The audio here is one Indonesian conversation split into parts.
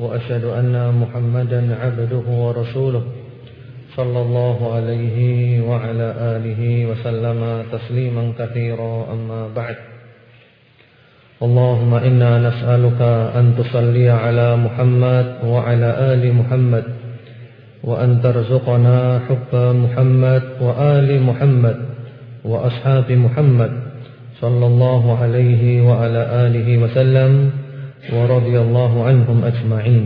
وأشهد أن محمدا عبده ورسوله صلى الله عليه وعلى آله وسلم تسليما كثيرا. أما بعد اللهم إنا نسألك أن تصلي على محمد وعلى آل محمد وأن ترزقنا حب محمد وآل محمد وأصحاب محمد صلى الله عليه وعلى آله وسلم. ورضي الله عنهم أجمعين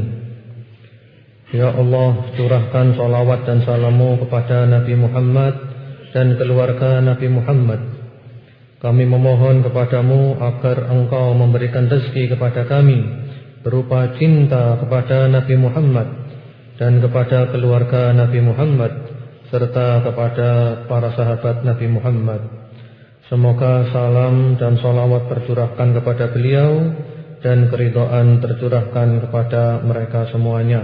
Ya Allah curahkan salawat dan salamu kepada Nabi Muhammad dan keluarga Nabi Muhammad Kami memohon kepadamu agar engkau memberikan rezeki kepada kami Berupa cinta kepada Nabi Muhammad Dan kepada keluarga Nabi Muhammad Serta kepada para sahabat Nabi Muhammad Semoga salam dan salawat tercurahkan kepada beliau dan keridhaan tercurahkan kepada mereka semuanya.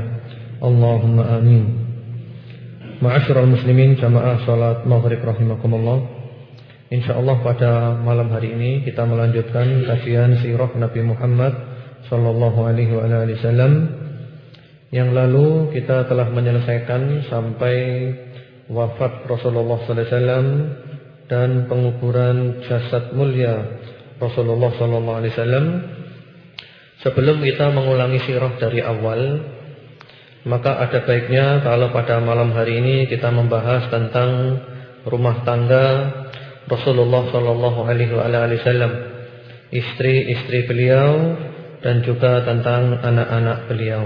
Allahumma amin. Ma'asyiral muslimin jamaah salat maghrib rahimakumullah. InsyaAllah pada malam hari ini kita melanjutkan kajian sirah Nabi Muhammad Sallallahu alaihi wasallam. Yang lalu kita telah menyelesaikan sampai wafat Rasulullah sallallahu alaihi wasallam dan penguburan jasad mulia Rasulullah sallallahu alaihi wasallam Sebelum kita mengulangi sirah dari awal maka ada baiknya kalau pada malam hari ini kita membahas tentang rumah tangga Rasulullah sallallahu alaihi wasallam, istri-istri beliau dan juga tentang anak-anak beliau.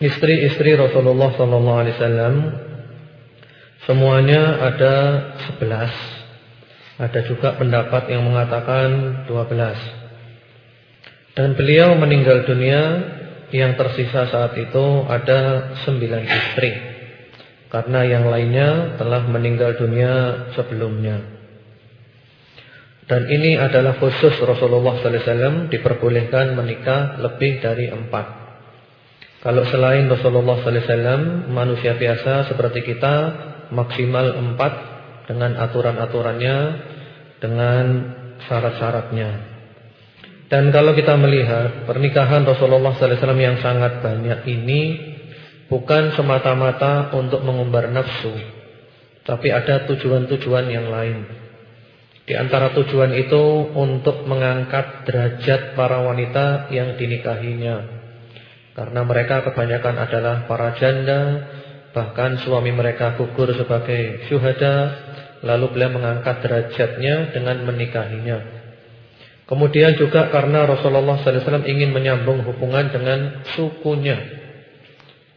Istri-istri Rasulullah sallallahu alaihi wasallam semuanya ada 11. Ada juga pendapat yang mengatakan 12. Dan beliau meninggal dunia yang tersisa saat itu ada sembilan istri. Karena yang lainnya telah meninggal dunia sebelumnya. Dan ini adalah khusus Rasulullah SAW diperbolehkan menikah lebih dari empat. Kalau selain Rasulullah SAW manusia biasa seperti kita maksimal empat Dengan aturan-aturannya Dengan syarat-syaratnya dan kalau kita melihat pernikahan Rasulullah SAW yang sangat banyak ini bukan semata-mata untuk mengumbar nafsu, tapi ada tujuan-tujuan yang lain. Di antara tujuan itu untuk mengangkat derajat para wanita yang dinikahinya. Karena mereka kebanyakan adalah para janda, bahkan suami mereka gugur sebagai syuhada, lalu beliau mengangkat derajatnya dengan menikahinya. Kemudian juga karena Rasulullah SAW ingin menyambung hubungan dengan sukunya.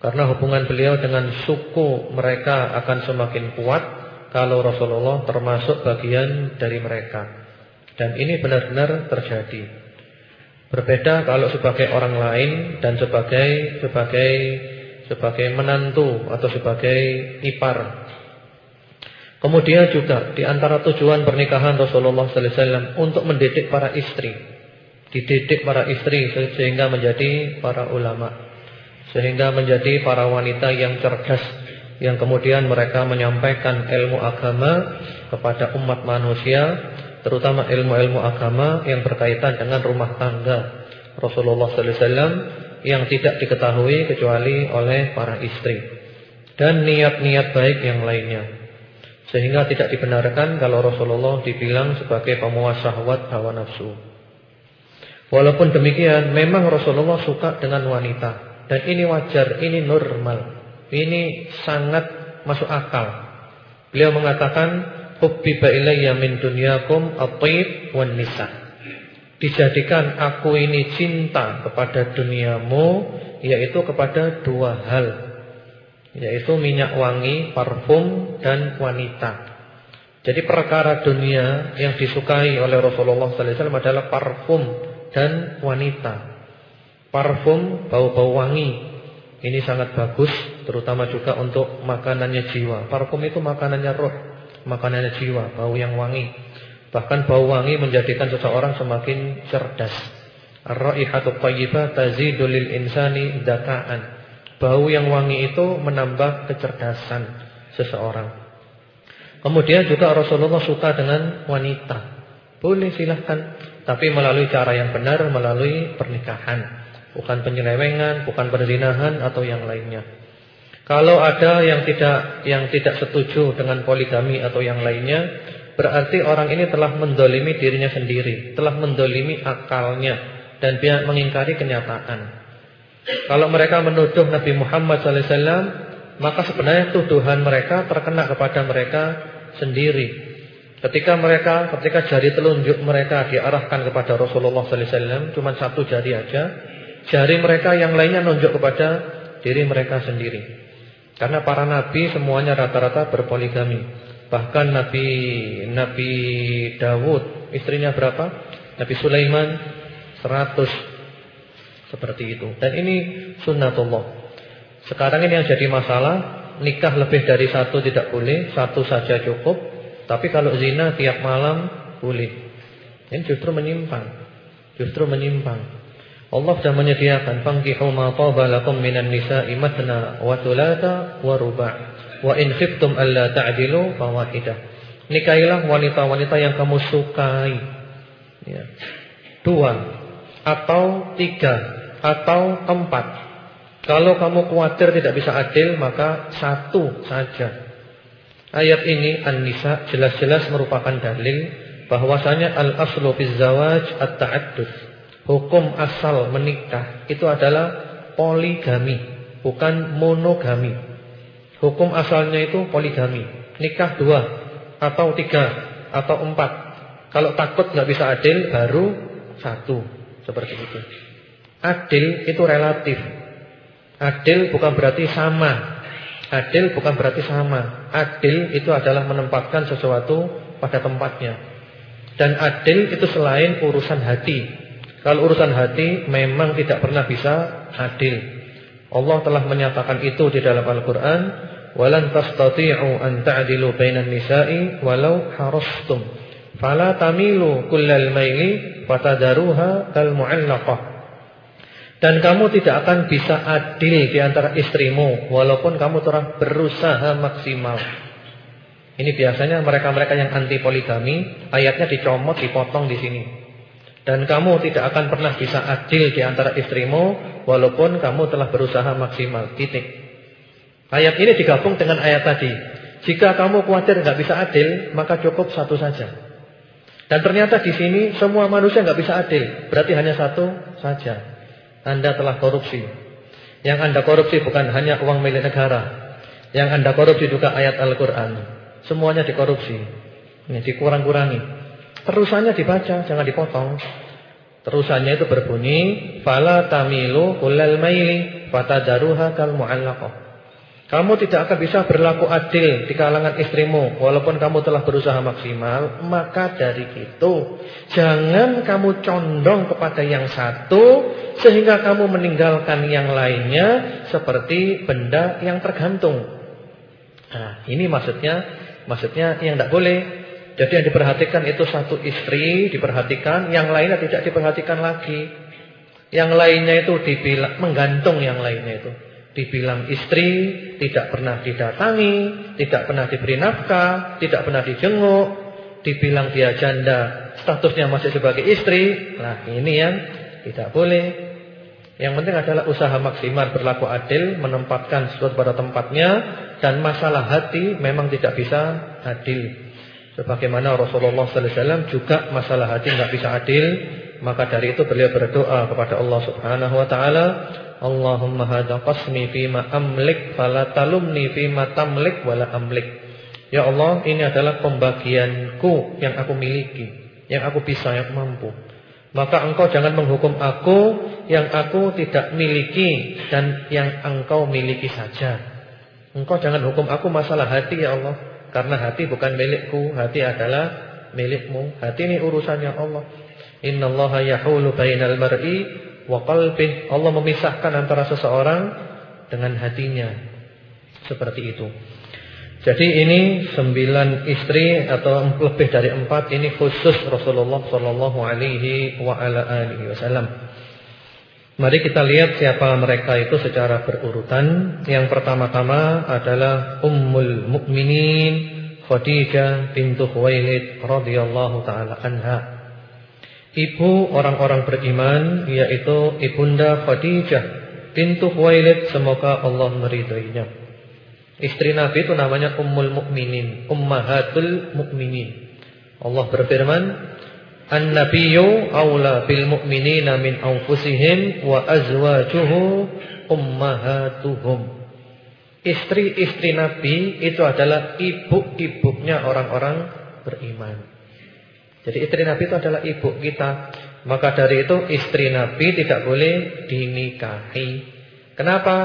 Karena hubungan beliau dengan suku mereka akan semakin kuat kalau Rasulullah termasuk bagian dari mereka. Dan ini benar-benar terjadi. Berbeda kalau sebagai orang lain dan sebagai sebagai sebagai menantu atau sebagai ipar Kemudian juga di antara tujuan pernikahan Rasulullah sallallahu alaihi wasallam untuk mendidik para istri. Dididik para istri sehingga menjadi para ulama. Sehingga menjadi para wanita yang cerdas yang kemudian mereka menyampaikan ilmu agama kepada umat manusia, terutama ilmu-ilmu agama yang berkaitan dengan rumah tangga Rasulullah sallallahu alaihi wasallam yang tidak diketahui kecuali oleh para istri dan niat-niat baik yang lainnya. Sehingga tidak dibenarkan kalau Rasulullah dibilang sebagai pemuas syahwat hawa nafsu. Walaupun demikian, memang Rasulullah suka dengan wanita. Dan ini wajar, ini normal. Ini sangat masuk akal. Beliau mengatakan, Hubbiba ilayya min dunyakum at-taib wan nisa. Dijadikan aku ini cinta kepada duniamu, yaitu kepada dua hal yaitu minyak wangi, parfum dan wanita. Jadi perkara dunia yang disukai oleh Rasulullah sallallahu alaihi wasallam adalah parfum dan wanita. Parfum bau-bau wangi, Ini sangat bagus terutama juga untuk makanannya jiwa. Parfum itu makanannya roh, makanannya jiwa, bau yang wangi. Bahkan bau wangi menjadikan seseorang semakin cerdas. Ar-raihatu thayyibah tazidu lil insani daka'an. Bau yang wangi itu menambah kecerdasan seseorang. Kemudian juga Rasulullah suka dengan wanita. Boleh silahkan Tapi melalui cara yang benar Melalui pernikahan Bukan penyelewengan, bukan perzinahan Atau yang lainnya Kalau ada yang tidak yang tidak setuju Dengan poligami atau yang lainnya Berarti orang ini telah mendolimi dirinya sendiri Telah mendolimi akalnya Dan dia mengingkari kenyataan Kalau mereka menuduh Nabi Muhammad SAW Maka sebenarnya tuduhan mereka terkena kepada mereka sendiri Ketika mereka, ketika jari telunjuk mereka diarahkan kepada Rasulullah wasallam, cuma satu jari aja, jari mereka yang lainnya nunjuk kepada diri mereka sendiri. Karena para nabi semuanya rata-rata berpoligami. Bahkan Nabi Nabi Dawud istrinya berapa? Nabi Sulaiman 100 seperti itu. Dan ini sunnatullah. Sekarang ini yang jadi masalah, nikah lebih dari satu tidak boleh, satu saja cukup. Tapi kalau zina tiap malam boleh. Ini justru menyimpang. Justru menyimpang. Allah sudah menyediakan fankihu ma taba lakum minan nisa'i matna wa thulatha wa ruba'. Wa in khiftum alla ta'dilu fawahidah. Nikahilah wanita-wanita yang kamu sukai. Ya. Dua atau tiga atau empat. Kalau kamu khawatir tidak bisa adil maka satu saja. Ayat ini An-Nisa jelas-jelas merupakan dalil bahwasanya al-aslu fi zawaj at-ta'addud. Hukum asal menikah itu adalah poligami, bukan monogami. Hukum asalnya itu poligami. Nikah dua atau tiga atau empat. Kalau takut nggak bisa adil baru satu seperti itu. Adil itu relatif. Adil bukan berarti sama Adil bukan berarti sama. Adil itu adalah menempatkan sesuatu pada tempatnya. Dan adil itu selain urusan hati. Kalau urusan hati memang tidak pernah bisa adil. Allah telah menyatakan itu di dalam Al-Qur'an, "Walan tastati'u an bainan nisa'i walau harastum." Fala tamilu kullal maili fatadaruha kal mu'allaqah. Dan kamu tidak akan bisa adil di antara istrimu walaupun kamu telah berusaha maksimal. Ini biasanya mereka-mereka yang anti poligami, ayatnya dicomot, dipotong di sini. Dan kamu tidak akan pernah bisa adil di antara istrimu walaupun kamu telah berusaha maksimal. Titik. Ayat ini digabung dengan ayat tadi. Jika kamu khawatir nggak bisa adil, maka cukup satu saja. Dan ternyata di sini semua manusia nggak bisa adil, berarti hanya satu saja. Anda telah korupsi. Yang Anda korupsi bukan hanya uang milik negara. Yang Anda korupsi juga ayat Al-Quran. Semuanya dikorupsi. Ini dikurang-kurangi. Terusannya dibaca, jangan dipotong. Terusannya itu berbunyi, "Fala tamilu kullal maili fatadaruha kal mu'allaqah." Kamu tidak akan bisa berlaku adil di kalangan istrimu walaupun kamu telah berusaha maksimal, maka dari itu jangan kamu condong kepada yang satu sehingga kamu meninggalkan yang lainnya seperti benda yang tergantung. Nah, ini maksudnya maksudnya yang tidak boleh. Jadi yang diperhatikan itu satu istri diperhatikan, yang lainnya tidak diperhatikan lagi. Yang lainnya itu dibilang menggantung yang lainnya itu. Dibilang istri, tidak pernah didatangi, tidak pernah diberi nafkah, tidak pernah dijenguk, dibilang dia janda, statusnya masih sebagai istri. Nah, ini yang tidak boleh. Yang penting adalah usaha maksimal berlaku adil, menempatkan sesuatu pada tempatnya dan masalah hati memang tidak bisa adil. Sebagaimana Rasulullah sallallahu alaihi wasallam juga masalah hati tidak bisa adil, maka dari itu beliau berdoa kepada Allah Subhanahu wa taala, Allahumma hadza qasmi fima amlik fala talumni fima tamlik wala amlik. Ya Allah, ini adalah pembagianku yang aku miliki, yang aku bisa, yang mampu. Maka engkau jangan menghukum aku yang aku tidak miliki dan yang engkau miliki saja. Engkau jangan hukum aku masalah hati ya Allah, karena hati bukan milikku, hati adalah milikmu. Hati ini urusannya Allah. Innallaha yahulu bainal mar'i wa. Allah memisahkan antara seseorang dengan hatinya. Seperti itu. Jadi ini sembilan istri atau lebih dari empat ini khusus Rasulullah Shallallahu Alaihi Wasallam. Mari kita lihat siapa mereka itu secara berurutan. Yang pertama-tama adalah Ummul Mukminin Khadijah bintu Khuwailid radhiyallahu taala anha. Ibu orang-orang beriman yaitu Ibunda Khadijah bintu Khuwailid semoga Allah meridainya. Istri Nabi itu namanya Ummul Mukminin, Ummahatul Mukminin. Allah berfirman, "An-nabiyyu aula bil mu'minina min anfusihim wa azwajuhu ummahatuhum." Istri-istri Nabi itu adalah ibu-ibunya orang-orang beriman. Jadi istri Nabi itu adalah ibu kita. Maka dari itu istri Nabi tidak boleh dinikahi. Kenapa?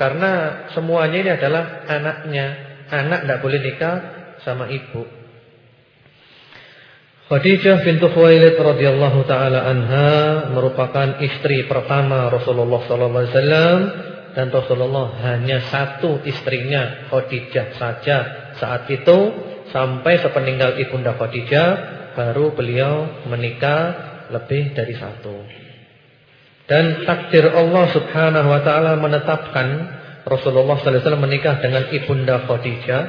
Karena semuanya ini adalah anaknya. Anak tidak boleh nikah sama ibu. Khadijah bintu Khuwailid radhiyallahu taala anha merupakan istri pertama Rasulullah sallallahu alaihi wasallam dan Rasulullah hanya satu istrinya Khadijah saja saat itu sampai sepeninggal ibunda Khadijah baru beliau menikah lebih dari satu. Dan takdir Allah Subhanahu wa taala menetapkan Rasulullah sallallahu alaihi wasallam menikah dengan Ibunda Khadijah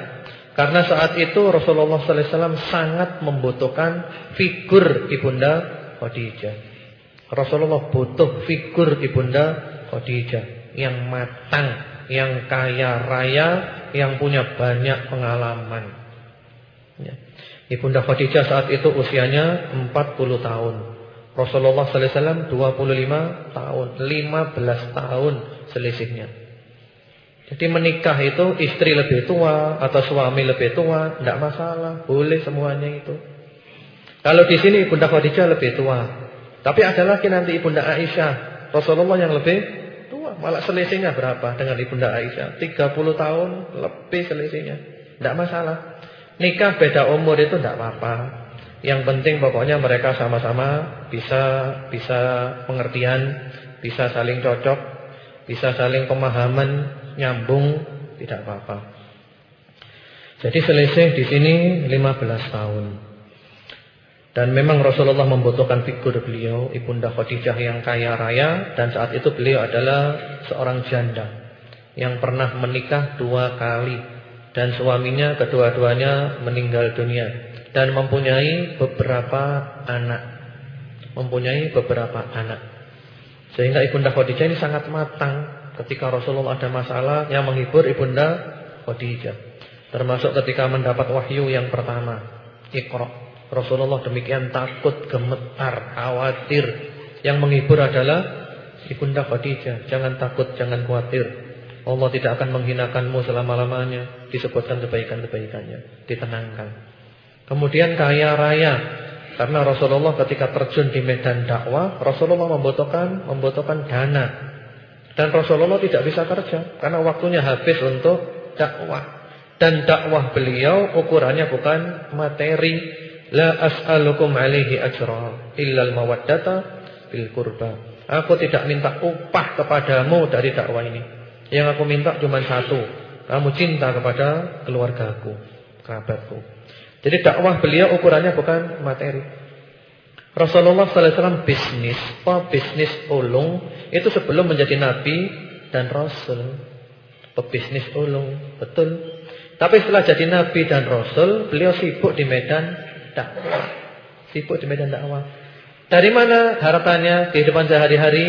karena saat itu Rasulullah sallallahu alaihi wasallam sangat membutuhkan figur Ibunda Khadijah. Rasulullah butuh figur Ibunda Khadijah yang matang, yang kaya raya, yang punya banyak pengalaman. Ya. Ibunda Khadijah saat itu usianya 40 tahun. Rasulullah sallallahu alaihi wasallam 25 tahun, 15 tahun selisihnya. Jadi menikah itu istri lebih tua atau suami lebih tua, tidak masalah, boleh semuanya itu. Kalau di sini Ibunda Khadijah lebih tua, tapi ada lagi nanti Ibunda Aisyah, Rasulullah yang lebih tua, malah selisihnya berapa dengan Ibunda Aisyah? 30 tahun lebih selisihnya. Tidak masalah. Nikah beda umur itu tidak apa-apa. Yang penting pokoknya mereka sama-sama bisa bisa pengertian, bisa saling cocok, bisa saling pemahaman, nyambung, tidak apa-apa. Jadi selisih di sini 15 tahun. Dan memang Rasulullah membutuhkan figur beliau, Ibunda Khadijah yang kaya raya dan saat itu beliau adalah seorang janda yang pernah menikah dua kali dan suaminya kedua-duanya meninggal dunia dan mempunyai beberapa anak. Mempunyai beberapa anak. Sehingga Ibunda Khadijah ini sangat matang ketika Rasulullah ada masalah yang menghibur Ibunda Khadijah. Termasuk ketika mendapat wahyu yang pertama, Iqra. Rasulullah demikian takut, gemetar, khawatir. Yang menghibur adalah Ibunda Khadijah. Jangan takut, jangan khawatir. Allah tidak akan menghinakanmu selama-lamanya. Disebutkan kebaikan-kebaikannya. Ditenangkan. Kemudian kaya raya. Karena Rasulullah ketika terjun di medan dakwah, Rasulullah membutuhkan membutuhkan dana. Dan Rasulullah tidak bisa kerja karena waktunya habis untuk dakwah. Dan dakwah beliau ukurannya bukan materi. La as'alukum alaihi ajra illal mawaddata bil qurba. Aku tidak minta upah kepadamu dari dakwah ini. Yang aku minta cuma satu. Kamu cinta kepada keluargaku, kerabatku. Jadi dakwah beliau ukurannya bukan materi. Rasulullah sallallahu wasallam bisnis, apa bisnis ulung itu sebelum menjadi nabi dan rasul. Pebisnis ulung, betul. Tapi setelah jadi nabi dan rasul, beliau sibuk di medan dakwah. Sibuk di medan dakwah. Dari mana harapannya kehidupan sehari-hari?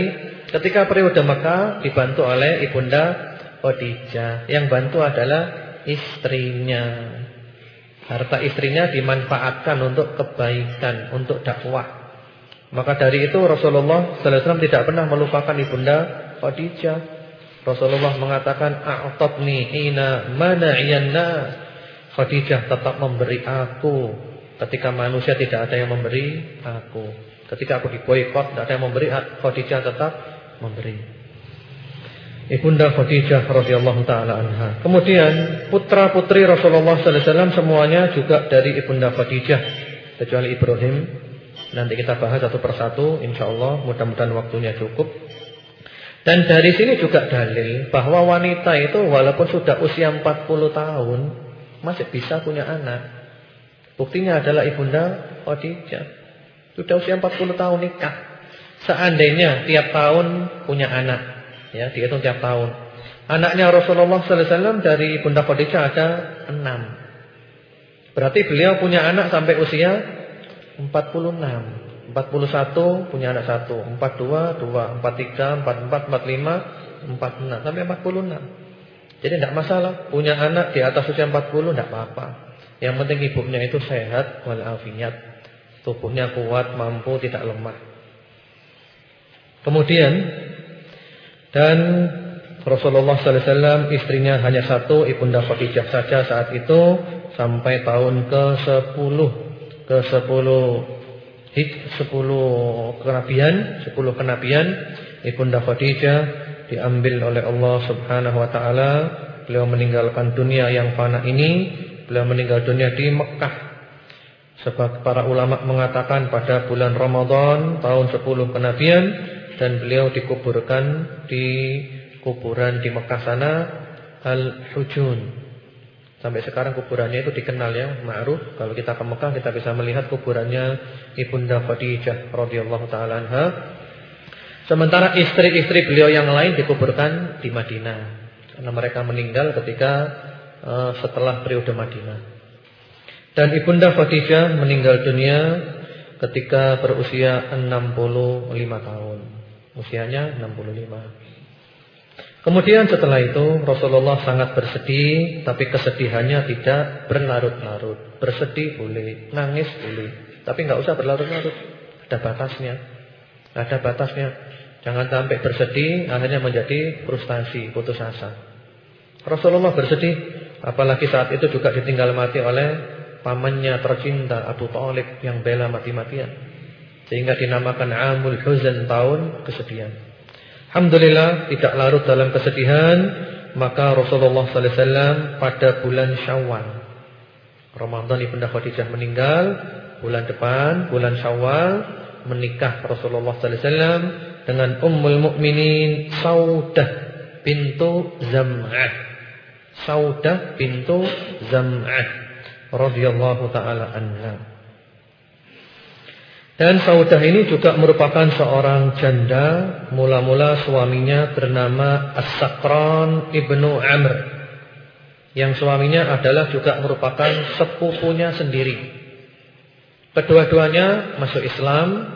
Ketika periode Mekah dibantu oleh ibunda Khadijah. Yang bantu adalah istrinya. Harta istrinya dimanfaatkan untuk kebaikan, untuk dakwah. Maka dari itu Rasulullah sallallahu alaihi wasallam tidak pernah melupakan ibunda Khadijah. Rasulullah mengatakan a'tatni hina mana'iyan nas. Khadijah tetap memberi aku ketika manusia tidak ada yang memberi aku. Ketika aku diboikot, tidak ada yang memberi, Khadijah tetap memberi. Ibunda Khadijah radhiyallahu taala anha. Kemudian putra-putri Rasulullah sallallahu alaihi wasallam semuanya juga dari Ibunda Khadijah kecuali Ibrahim. Nanti kita bahas satu persatu insyaallah mudah-mudahan waktunya cukup. Dan dari sini juga dalil bahwa wanita itu walaupun sudah usia 40 tahun masih bisa punya anak. Buktinya adalah ibunda Khadijah. Sudah usia 40 tahun nikah. Seandainya tiap tahun punya anak, ya dihitung tiap tahun. Anaknya Rasulullah sallallahu alaihi wasallam dari ibunda Khadijah ada 6. Berarti beliau punya anak sampai usia 46. 41 punya anak satu, 42 dua, 43 44 45 46 sampai 46. Jadi tidak masalah punya anak di atas usia 40 tidak apa-apa. Yang penting ibunya itu sehat walafiat. Tubuhnya kuat, mampu, tidak lemah. Kemudian dan Rasulullah sallallahu alaihi wasallam istrinya hanya satu, Ibunda Khadijah saja saat itu sampai tahun ke-10 ke-10 sepuluh kenabian, sepuluh kenabian Ibunda Khadijah diambil oleh Allah Subhanahu wa taala. Beliau meninggalkan dunia yang fana ini, beliau meninggal dunia di Mekah. Sebab para ulama mengatakan pada bulan Ramadan tahun 10 kenabian dan beliau dikuburkan di kuburan di Mekah sana Al-Hujun Sampai sekarang kuburannya itu dikenal ya, ma'ruf. Kalau kita ke Mekah kita bisa melihat kuburannya Ibunda Khadijah radhiyallahu taala anha. Sementara istri-istri beliau yang lain dikuburkan di Madinah. Karena mereka meninggal ketika uh, setelah periode Madinah. Dan Ibunda Khadijah meninggal dunia ketika berusia 65 tahun. Usianya 65. Kemudian setelah itu Rasulullah sangat bersedih Tapi kesedihannya tidak berlarut-larut. Bersedih boleh, nangis boleh Tapi nggak usah berlarut-larut. Ada batasnya Ada batasnya. Jangan sampai bersedih Akhirnya menjadi frustasi, putus asa. Rasulullah bersedih Apalagi saat itu juga ditinggal mati oleh Pamannya tercinta Abu Talib yang bela mati-matian Sehingga dinamakan Amul Huzan tahun kesedihan. Alhamdulillah tidak larut dalam kesedihan maka Rasulullah sallallahu alaihi wasallam pada bulan Syawal. Ramadan Ibunda Khadijah meninggal bulan depan bulan Syawal menikah Rasulullah sallallahu alaihi wasallam dengan Ummul Mukminin Saudah bintu Zam'ah. Saudah bintu Zam'ah radhiyallahu taala anha dan Saudah ini juga merupakan seorang janda Mula-mula suaminya bernama As-Sakran Ibnu Amr. Yang suaminya adalah juga merupakan sepupunya sendiri. Kedua-duanya masuk Islam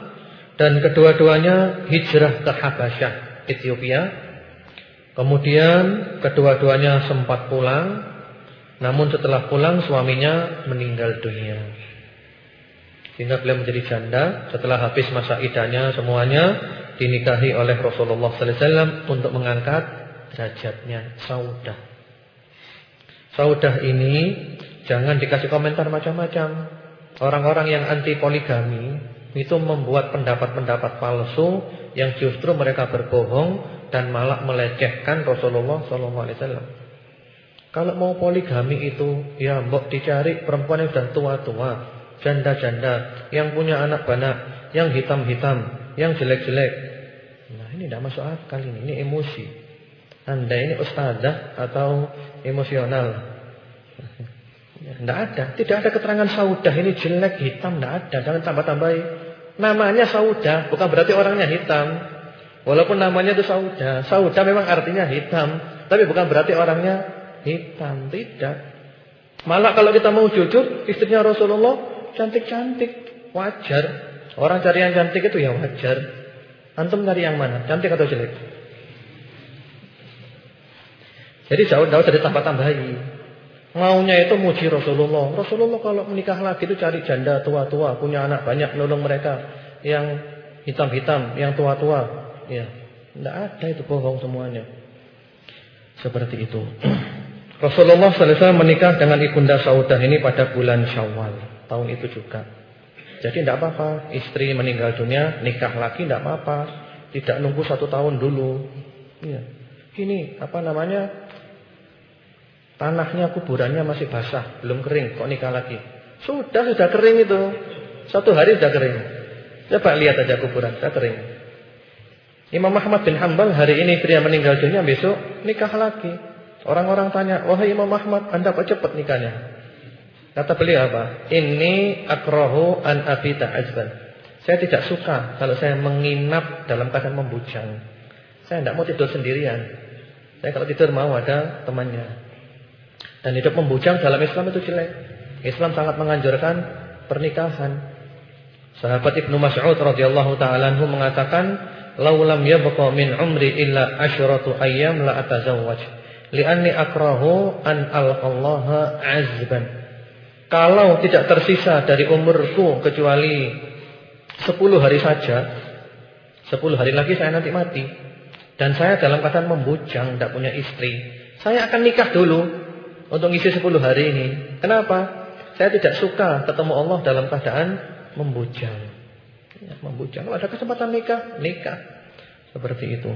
Dan kedua-duanya hijrah ke Habasyah, Ethiopia. Kemudian kedua-duanya sempat pulang Namun setelah pulang suaminya meninggal dunia sehingga beliau menjadi janda setelah habis masa idahnya semuanya dinikahi oleh Rasulullah sallallahu alaihi wasallam untuk mengangkat derajatnya Saudah. Saudah ini jangan dikasih komentar macam-macam. Orang-orang yang anti poligami itu membuat pendapat-pendapat palsu yang justru mereka berbohong dan malah melecehkan Rasulullah sallallahu. Kalau mau poligami itu ya mbok dicari perempuan yang sudah tua-tua janda-janda, yang punya anak banyak, yang hitam-hitam, yang jelek-jelek. Nah, ini tidak masuk akal ini, ini emosi. Anda ini ustazah atau emosional? Tidak ada, tidak ada keterangan saudah ini jelek, hitam, tidak ada. Jangan tambah-tambahi. Namanya saudah, bukan berarti orangnya hitam. Walaupun namanya itu saudah, saudah memang artinya hitam, tapi bukan berarti orangnya hitam, tidak. Malah kalau kita mau jujur, istrinya Rasulullah cantik-cantik, wajar. Orang cari yang cantik itu ya wajar. Antum cari yang mana? Cantik atau jelek? Jadi jauh jauh dari tambah-tambahi. Maunya itu muji Rasulullah. Rasulullah kalau menikah lagi itu cari janda tua-tua, punya anak banyak, nolong mereka yang hitam-hitam, yang tua-tua. Ya, tidak ada itu bohong semuanya. Seperti itu. Rasulullah SAW menikah dengan ibunda Saudah ini pada bulan Syawal tahun itu juga. Jadi tidak apa-apa, istri meninggal dunia, nikah lagi tidak apa-apa. Tidak nunggu satu tahun dulu. Ya. Ini apa namanya? Tanahnya kuburannya masih basah, belum kering, kok nikah lagi? Sudah, sudah kering itu. Satu hari sudah kering. Coba lihat aja kuburan, sudah kering. Imam Ahmad bin Hambal hari ini yang meninggal dunia besok nikah lagi. Orang-orang tanya, wahai Imam Ahmad, anda kok cepat nikahnya? Kata beliau apa? Ini akrohu an abita azban. Saya tidak suka kalau saya menginap dalam keadaan membujang. Saya tidak mau tidur sendirian. Saya kalau tidur mau ada temannya. Dan hidup membujang dalam Islam itu jelek. Islam sangat menganjurkan pernikahan. Sahabat Ibnu Mas'ud radhiyallahu taala anhu mengatakan, "Laulam yabqa min umri illa asyratu ayyam la atazawwaj, li'anni akrahu an alqallaha azban." Kalau tidak tersisa dari umurku kecuali 10 hari saja, 10 hari lagi saya nanti mati. Dan saya dalam keadaan membujang, tidak punya istri. Saya akan nikah dulu untuk ngisi 10 hari ini. Kenapa? Saya tidak suka ketemu Allah dalam keadaan membujang. Ya, membujang. Kalau ada kesempatan nikah, nikah. Seperti itu.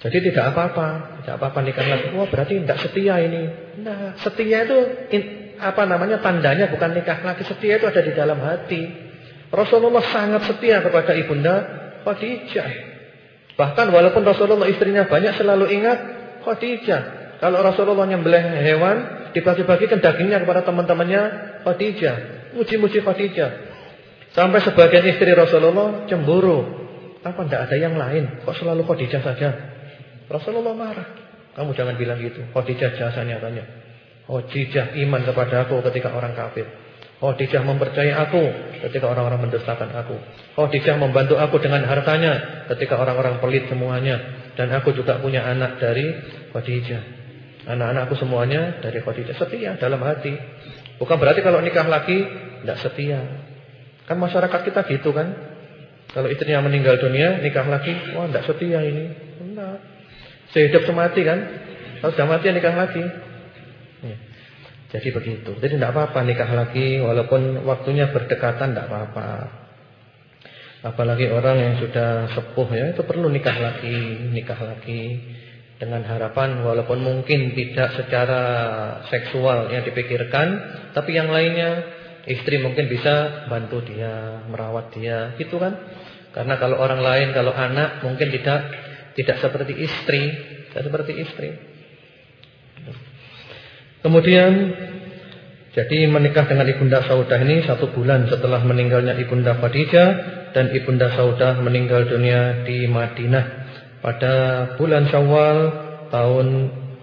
Jadi tidak apa-apa, tidak apa-apa nikah lagi. Wah, berarti tidak setia ini. Nah, setia itu apa namanya tandanya bukan nikah lagi. Setia itu ada di dalam hati. Rasulullah sangat setia kepada ibunda Khadijah. Bahkan walaupun Rasulullah istrinya banyak selalu ingat Khadijah. Kalau Rasulullah nyembelih hewan, dibagi-bagikan dagingnya kepada teman-temannya Khadijah. Muji-muji Khadijah. Sampai sebagian istri Rasulullah cemburu. Apa tidak ada yang lain? Kok selalu Khadijah saja? Rasulullah marah. Kamu jangan bilang gitu. Khadijah jasanya tanya. Khadijah iman kepada aku ketika orang kafir. Khadijah mempercayai aku ketika orang-orang mendustakan aku. Khadijah membantu aku dengan hartanya ketika orang-orang pelit semuanya. Dan aku juga punya anak dari Khadijah. Anak-anakku semuanya dari Khadijah. Setia dalam hati. Bukan berarti kalau nikah lagi tidak setia. Kan masyarakat kita gitu kan. Kalau istrinya meninggal dunia, nikah lagi, wah tidak setia ini. Enggak. Sehidup semati kan. Kalau sudah mati nikah lagi. Jadi begitu. Jadi tidak apa-apa nikah lagi walaupun waktunya berdekatan tidak apa-apa. Apalagi orang yang sudah sepuh ya itu perlu nikah lagi, nikah lagi dengan harapan walaupun mungkin tidak secara seksual yang dipikirkan, tapi yang lainnya Istri mungkin bisa bantu dia, merawat dia, gitu kan? Karena kalau orang lain, kalau anak mungkin tidak tidak seperti istri, tidak seperti istri. Kemudian jadi menikah dengan Ibunda Saudah ini satu bulan setelah meninggalnya Ibunda Khadijah dan Ibunda Saudah meninggal dunia di Madinah pada bulan Syawal tahun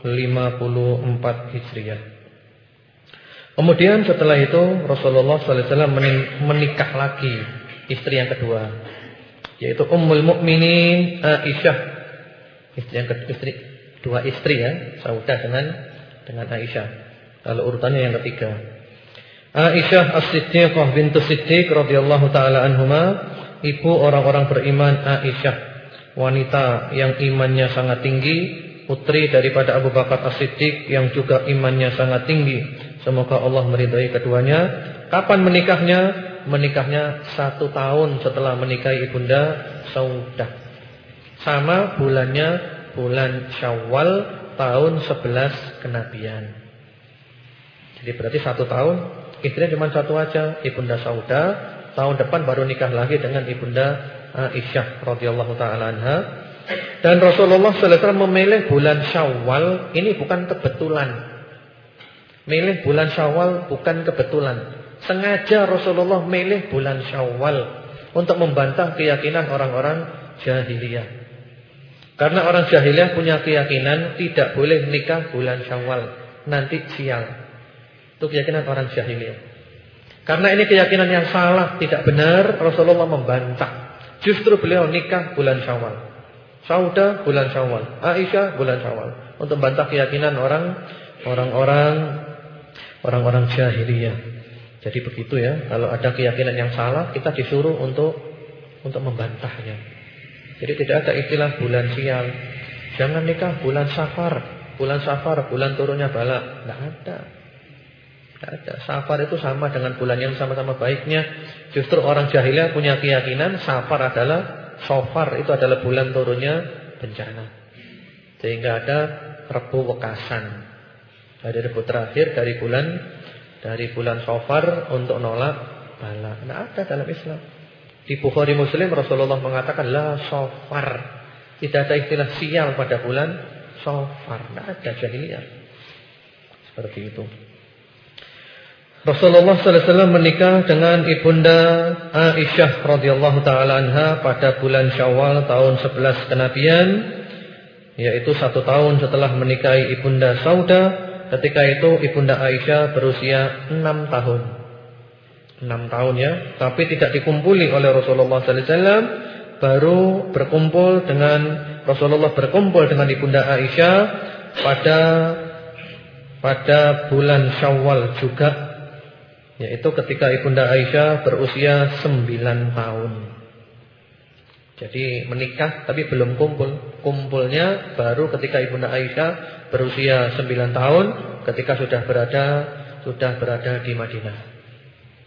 54 Hijriah. Kemudian setelah itu Rasulullah SAW menikah lagi istri yang kedua, yaitu Ummul Mukminin Aisyah. Istri yang kedua, istri dua istri ya, Saudah dengan dengan Aisyah. Kalau urutannya yang ketiga. Aisyah As-Siddiqah bintu Siddiq radhiyallahu taala anhuma, ibu orang-orang beriman Aisyah, wanita yang imannya sangat tinggi, putri daripada Abu Bakar As-Siddiq yang juga imannya sangat tinggi Semoga Allah meridai keduanya. Kapan menikahnya? Menikahnya satu tahun setelah menikahi ibunda Saudah. Sama bulannya bulan Syawal tahun 11 kenabian. Jadi berarti satu tahun istrinya cuma satu aja ibunda Saudah. Tahun depan baru nikah lagi dengan ibunda Aisyah radhiyallahu taala anha. Dan Rasulullah wasallam memilih bulan Syawal ini bukan kebetulan. Milih bulan Syawal bukan kebetulan. Sengaja Rasulullah milih bulan Syawal untuk membantah keyakinan orang-orang jahiliyah. Karena orang jahiliyah punya keyakinan tidak boleh nikah bulan Syawal, nanti sial. Itu keyakinan orang jahiliyah. Karena ini keyakinan yang salah, tidak benar, Rasulullah membantah. Justru beliau nikah bulan Syawal. Sauda bulan Syawal, Aisyah bulan Syawal untuk membantah keyakinan orang orang-orang orang-orang jahiliyah. Jadi begitu ya, kalau ada keyakinan yang salah, kita disuruh untuk untuk membantahnya. Jadi tidak ada istilah bulan sial. Jangan nikah bulan safar, bulan safar, bulan turunnya bala. Tidak ada. Tidak ada. Safar itu sama dengan bulan yang sama-sama baiknya. Justru orang jahiliyah punya keyakinan safar adalah safar itu adalah bulan turunnya bencana. Sehingga ada Rebu Wekasan. Hari Rabu terakhir dari bulan dari bulan Safar untuk nolak bala. Tidak ada dalam Islam. Di Bukhari Muslim Rasulullah mengatakan la sofar. Tidak ada istilah sial pada bulan sofar. Tidak ada jahiliyah. Seperti itu. Rasulullah SAW menikah dengan ibunda Aisyah radhiyallahu taala anha pada bulan Syawal tahun 11 kenabian, yaitu satu tahun setelah menikahi ibunda Sauda. Ketika itu ibunda Aisyah berusia 6 tahun. 6 tahun ya, tapi tidak dikumpuli oleh Rasulullah SAW. Baru berkumpul dengan Rasulullah berkumpul dengan ibunda Aisyah pada pada bulan Syawal juga yaitu ketika Ibunda Aisyah berusia 9 tahun. Jadi menikah tapi belum kumpul. Kumpulnya baru ketika Ibunda Aisyah berusia 9 tahun ketika sudah berada sudah berada di Madinah.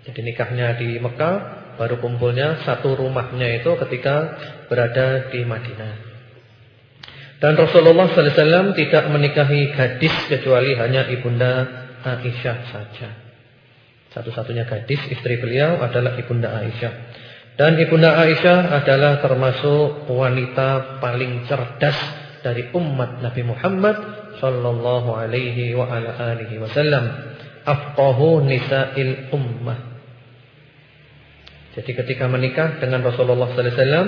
Jadi nikahnya di Mekah, baru kumpulnya satu rumahnya itu ketika berada di Madinah. Dan Rasulullah SAW tidak menikahi gadis kecuali hanya Ibunda Aisyah saja. Satu-satunya gadis istri beliau adalah Ibunda Aisyah. Dan Ibunda Aisyah adalah termasuk wanita paling cerdas dari umat Nabi Muhammad sallallahu alaihi wa ala alihi wasallam. Afqahu nisa'il ummah. Jadi ketika menikah dengan Rasulullah sallallahu alaihi wasallam,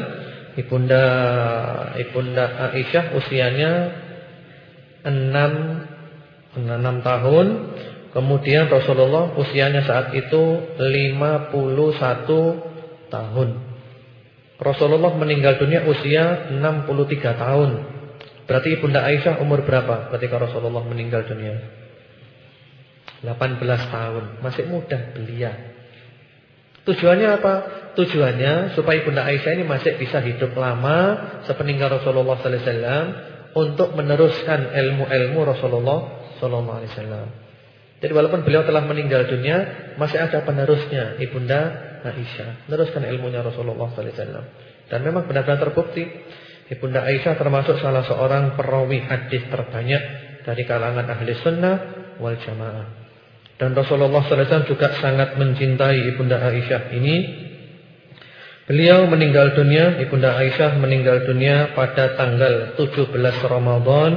Ibunda Ibunda Aisyah usianya 6 6 tahun Kemudian Rasulullah usianya saat itu 51 tahun. Rasulullah meninggal dunia usia 63 tahun. Berarti Ibunda Aisyah umur berapa ketika Rasulullah meninggal dunia? 18 tahun. Masih muda belia. Tujuannya apa? Tujuannya supaya Ibunda Aisyah ini masih bisa hidup lama sepeninggal Rasulullah sallallahu alaihi wasallam untuk meneruskan ilmu-ilmu Rasulullah sallallahu alaihi wasallam. Jadi walaupun beliau telah meninggal dunia, masih ada penerusnya, Ibunda Aisyah. Meneruskan ilmunya Rasulullah sallallahu alaihi wasallam. Dan memang benar-benar terbukti Ibunda Aisyah termasuk salah seorang perawi hadis terbanyak dari kalangan ahli sunnah wal jamaah. Dan Rasulullah wasallam juga sangat mencintai Ibunda Aisyah ini. Beliau meninggal dunia, Ibunda Aisyah meninggal dunia pada tanggal 17 Ramadan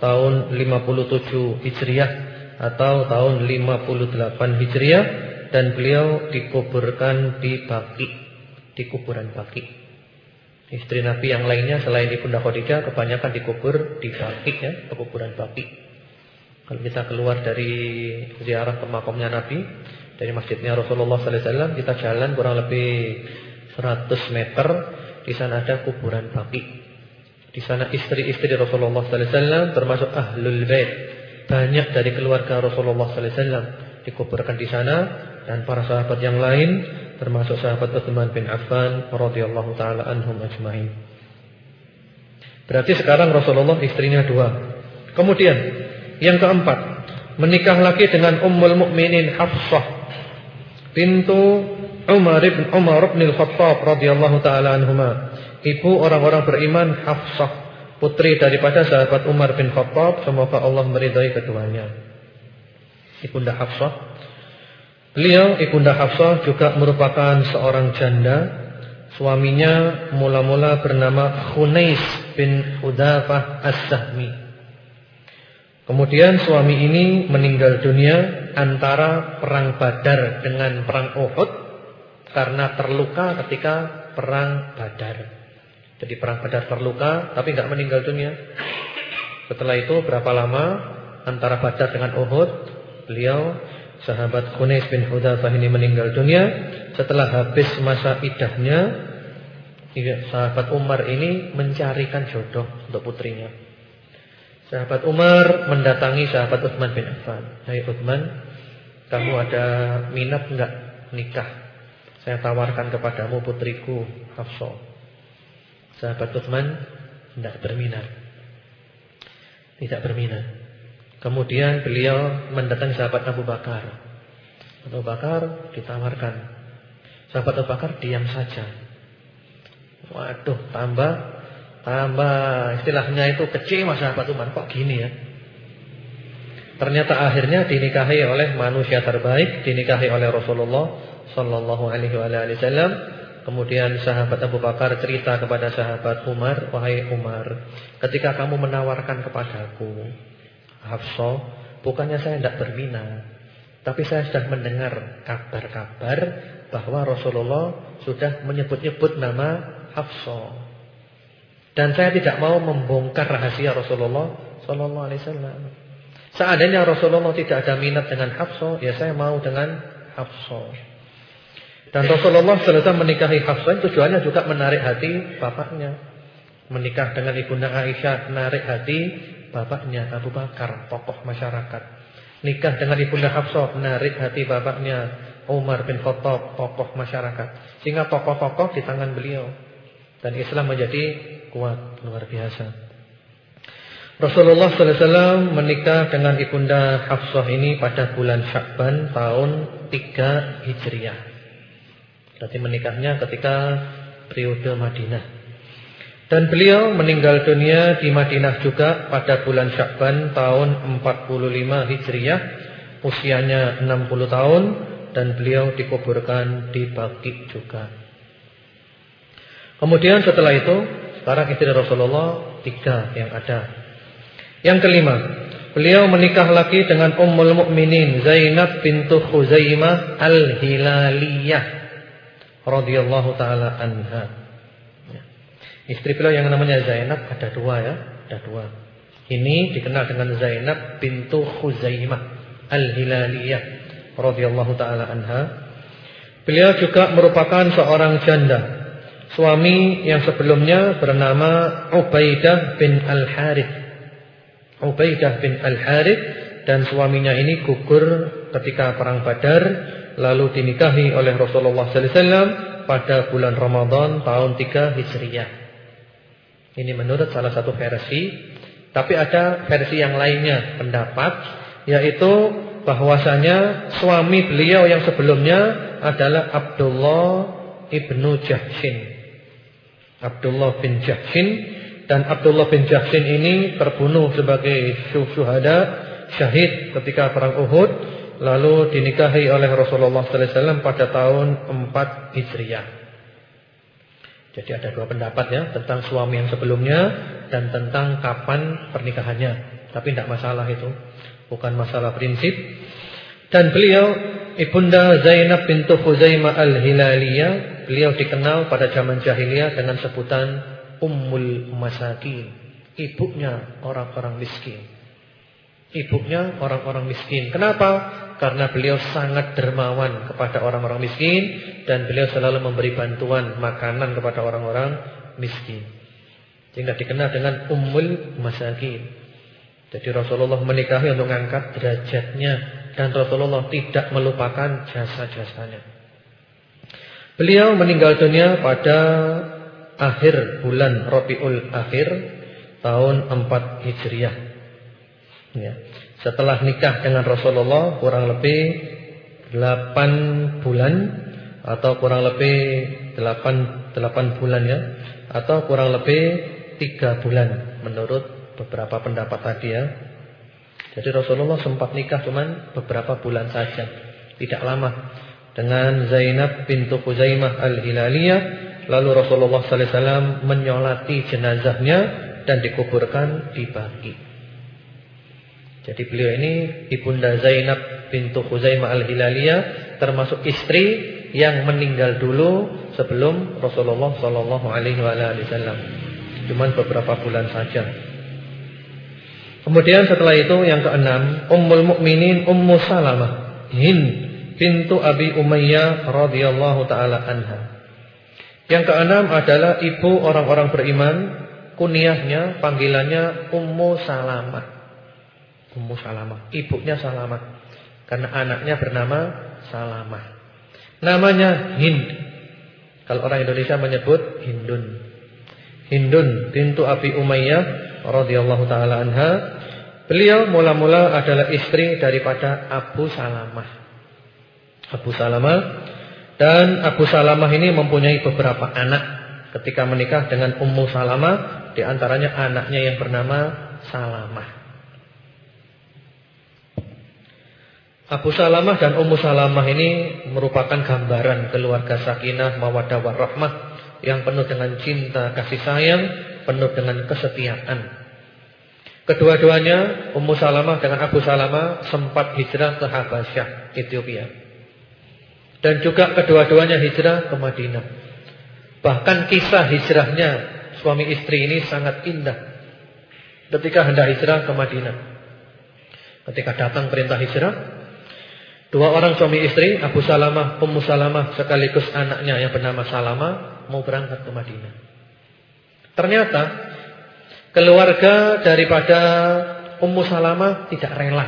tahun 57 Hijriah atau tahun 58 Hijriah dan beliau dikuburkan di Baki, di kuburan Baki. Istri Nabi yang lainnya selain Ibunda Khadijah kebanyakan dikubur di Baki ya, kuburan Baki. Kalau kita keluar dari ziarah ke makamnya Nabi dari masjidnya Rasulullah sallallahu alaihi wasallam, kita jalan kurang lebih 100 meter, di sana ada kuburan Baki. Di sana istri-istri Rasulullah sallallahu alaihi wasallam termasuk ahlul bait banyak dari keluarga Rasulullah sallallahu alaihi wasallam dikuburkan di sana dan para sahabat yang lain termasuk sahabat Utsman bin Affan radhiyallahu taala anhum ajmain. Berarti sekarang Rasulullah istrinya dua. Kemudian yang keempat, menikah lagi dengan Ummul Mukminin Hafsah pintu Umar bin Umar bin Al-Khattab radhiyallahu taala anhuma. Ibu orang-orang beriman Hafsah putri daripada sahabat Umar bin Khattab, semoga Allah meridai keduanya. Ibunda Hafsah. Beliau Ibunda Hafsah juga merupakan seorang janda. Suaminya mula-mula bernama Khunais bin Hudafah As-Sahmi. Kemudian suami ini meninggal dunia antara perang Badar dengan perang Uhud karena terluka ketika perang Badar. Jadi perang Badar terluka tapi nggak meninggal dunia. Setelah itu berapa lama antara Badar dengan Uhud, beliau sahabat Khunais bin Hudzafah ini meninggal dunia. Setelah habis masa idahnya, iya, sahabat Umar ini mencarikan jodoh untuk putrinya. Sahabat Umar mendatangi sahabat Utsman bin Affan. Hai Utsman, kamu ada minat enggak nikah? Saya tawarkan kepadamu putriku Hafsah. Sahabat Uthman tidak berminat. Tidak berminat. Kemudian beliau mendatangi sahabat Abu Bakar. Abu Bakar ditawarkan. Sahabat Abu Bakar diam saja. Waduh, tambah tambah istilahnya itu kecewa sahabat Umar kok gini ya. Ternyata akhirnya dinikahi oleh manusia terbaik, dinikahi oleh Rasulullah sallallahu alaihi wasallam Kemudian sahabat Abu Bakar cerita kepada sahabat Umar, "Wahai Umar, ketika kamu menawarkan kepadaku Hafsah, bukannya saya tidak berminat, tapi saya sudah mendengar kabar-kabar bahwa Rasulullah sudah menyebut-nyebut nama Hafsah. Dan saya tidak mau membongkar rahasia Rasulullah sallallahu alaihi wasallam. Seandainya Rasulullah tidak ada minat dengan Hafsah, ya saya mau dengan Hafsah. Dan Rasulullah selesai menikahi Hafsah tujuannya juga menarik hati bapaknya. Menikah dengan ibunda Aisyah menarik hati bapaknya Abu Bakar, tokoh masyarakat. Nikah dengan ibunda Hafsah menarik hati bapaknya Umar bin Khattab, tokoh masyarakat. Sehingga tokoh-tokoh di tangan beliau. Dan Islam menjadi kuat luar biasa. Rasulullah SAW menikah dengan ibunda Hafsah ini pada bulan Syakban tahun 3 Hijriah. Berarti menikahnya ketika periode Madinah. Dan beliau meninggal dunia di Madinah juga pada bulan Syakban tahun 45 Hijriah. Usianya 60 tahun dan beliau dikuburkan di Baqi juga. Kemudian setelah itu, sekarang istri Rasulullah tiga yang ada. Yang kelima, beliau menikah lagi dengan Ummul Mukminin Zainab bintu Khuzaimah Al-Hilaliyah radhiyallahu taala anha. Ya. Istri beliau yang namanya Zainab ada dua ya, ada dua. Ini dikenal dengan Zainab bintu Khuzaimah Al-Hilaliyah radhiyallahu taala anha. Beliau juga merupakan seorang janda. Suami yang sebelumnya bernama Ubaidah bin Al-Harith. Ubaidah bin Al-Harith dan suaminya ini gugur ketika perang Badar lalu dinikahi oleh Rasulullah sallallahu alaihi wasallam pada bulan Ramadan tahun 3 Hijriah. Ini menurut salah satu versi, tapi ada versi yang lainnya pendapat yaitu bahwasanya suami beliau yang sebelumnya adalah Abdullah ibnu Jahshin. Abdullah bin Jahshin dan Abdullah bin Jahshin ini terbunuh sebagai syuhada syahid ketika perang Uhud lalu dinikahi oleh Rasulullah sallallahu alaihi wasallam pada tahun 4 Hijriah. Jadi ada dua pendapat ya tentang suami yang sebelumnya dan tentang kapan pernikahannya. Tapi tidak masalah itu, bukan masalah prinsip. Dan beliau Ibunda Zainab bintu Khuzaimah Al-Hilaliyah, beliau dikenal pada zaman jahiliyah dengan sebutan Ummul Masakin, ibunya orang-orang miskin. Ibunya orang-orang miskin. Kenapa? karena beliau sangat dermawan kepada orang-orang miskin dan beliau selalu memberi bantuan makanan kepada orang-orang miskin. Sehingga dikenal dengan Ummul Masakin. Jadi Rasulullah menikahi untuk mengangkat derajatnya dan Rasulullah tidak melupakan jasa-jasanya. Beliau meninggal dunia pada akhir bulan Rabiul Akhir tahun 4 Hijriah. Ya. Setelah nikah dengan Rasulullah kurang lebih 8 bulan atau kurang lebih 8 8 bulan ya atau kurang lebih 3 bulan menurut beberapa pendapat tadi ya. Jadi Rasulullah sempat nikah cuman beberapa bulan saja, tidak lama dengan Zainab bintu Khuzaimah Al-Hilaliyah lalu Rasulullah sallallahu alaihi wasallam menyolati jenazahnya dan dikuburkan di Baqi. Jadi beliau ini Ibunda Zainab bintu Khuzaimah Al-Hilaliyah termasuk istri yang meninggal dulu sebelum Rasulullah sallallahu alaihi wasallam. Cuman beberapa bulan saja. Kemudian setelah itu yang keenam, Ummul Mukminin Ummu Salamah Hind bintu Abi Umayyah radhiyallahu taala anha. Yang keenam adalah ibu orang-orang beriman, kunyahnya panggilannya Ummu Salamah. Ummu Salamah, ibunya Salamah. Karena anaknya bernama Salamah. Namanya Hind. Kalau orang Indonesia menyebut Hindun. Hindun bintu Abi Umayyah radhiyallahu taala anha. Beliau mula-mula adalah istri daripada Abu Salamah. Abu Salamah dan Abu Salamah ini mempunyai beberapa anak ketika menikah dengan Ummu Salamah, di antaranya anaknya yang bernama Salamah. Abu Salamah dan Ummu Salamah ini merupakan gambaran keluarga sakinah, mawaddah warahmah yang penuh dengan cinta, kasih sayang, penuh dengan kesetiaan. Kedua-duanya Ummu Salamah dengan Abu Salamah sempat hijrah ke Habasyah, Ethiopia. Dan juga kedua-duanya hijrah ke Madinah. Bahkan kisah hijrahnya suami istri ini sangat indah. Ketika hendak hijrah ke Madinah. Ketika datang perintah hijrah, Dua orang suami istri, Abu Salamah, Ummu Salamah sekaligus anaknya yang bernama Salamah mau berangkat ke Madinah. Ternyata keluarga daripada Ummu Salamah tidak rela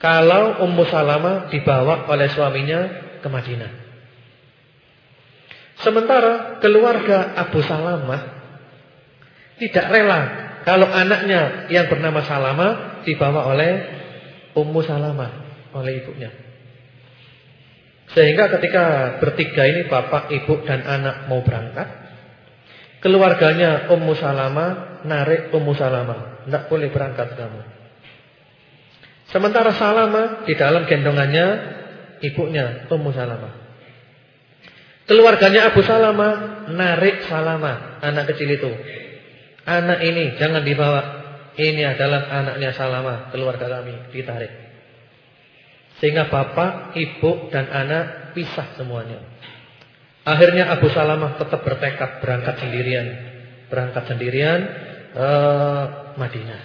kalau Ummu Salamah dibawa oleh suaminya ke Madinah. Sementara keluarga Abu Salamah tidak rela kalau anaknya yang bernama Salamah dibawa oleh Ummu Salamah oleh ibunya. Sehingga ketika bertiga ini bapak, ibu dan anak mau berangkat, keluarganya Ummu Salama narik Ummu Salama, tidak boleh berangkat kamu. Sementara Salama di dalam gendongannya ibunya Ummu Salama. Keluarganya Abu Salama narik Salama, anak kecil itu. Anak ini jangan dibawa. Ini adalah anaknya Salama, keluarga kami, ditarik. Sehingga bapak, ibu dan anak pisah semuanya. Akhirnya Abu Salamah tetap bertekad berangkat sendirian. Berangkat sendirian ke Madinah.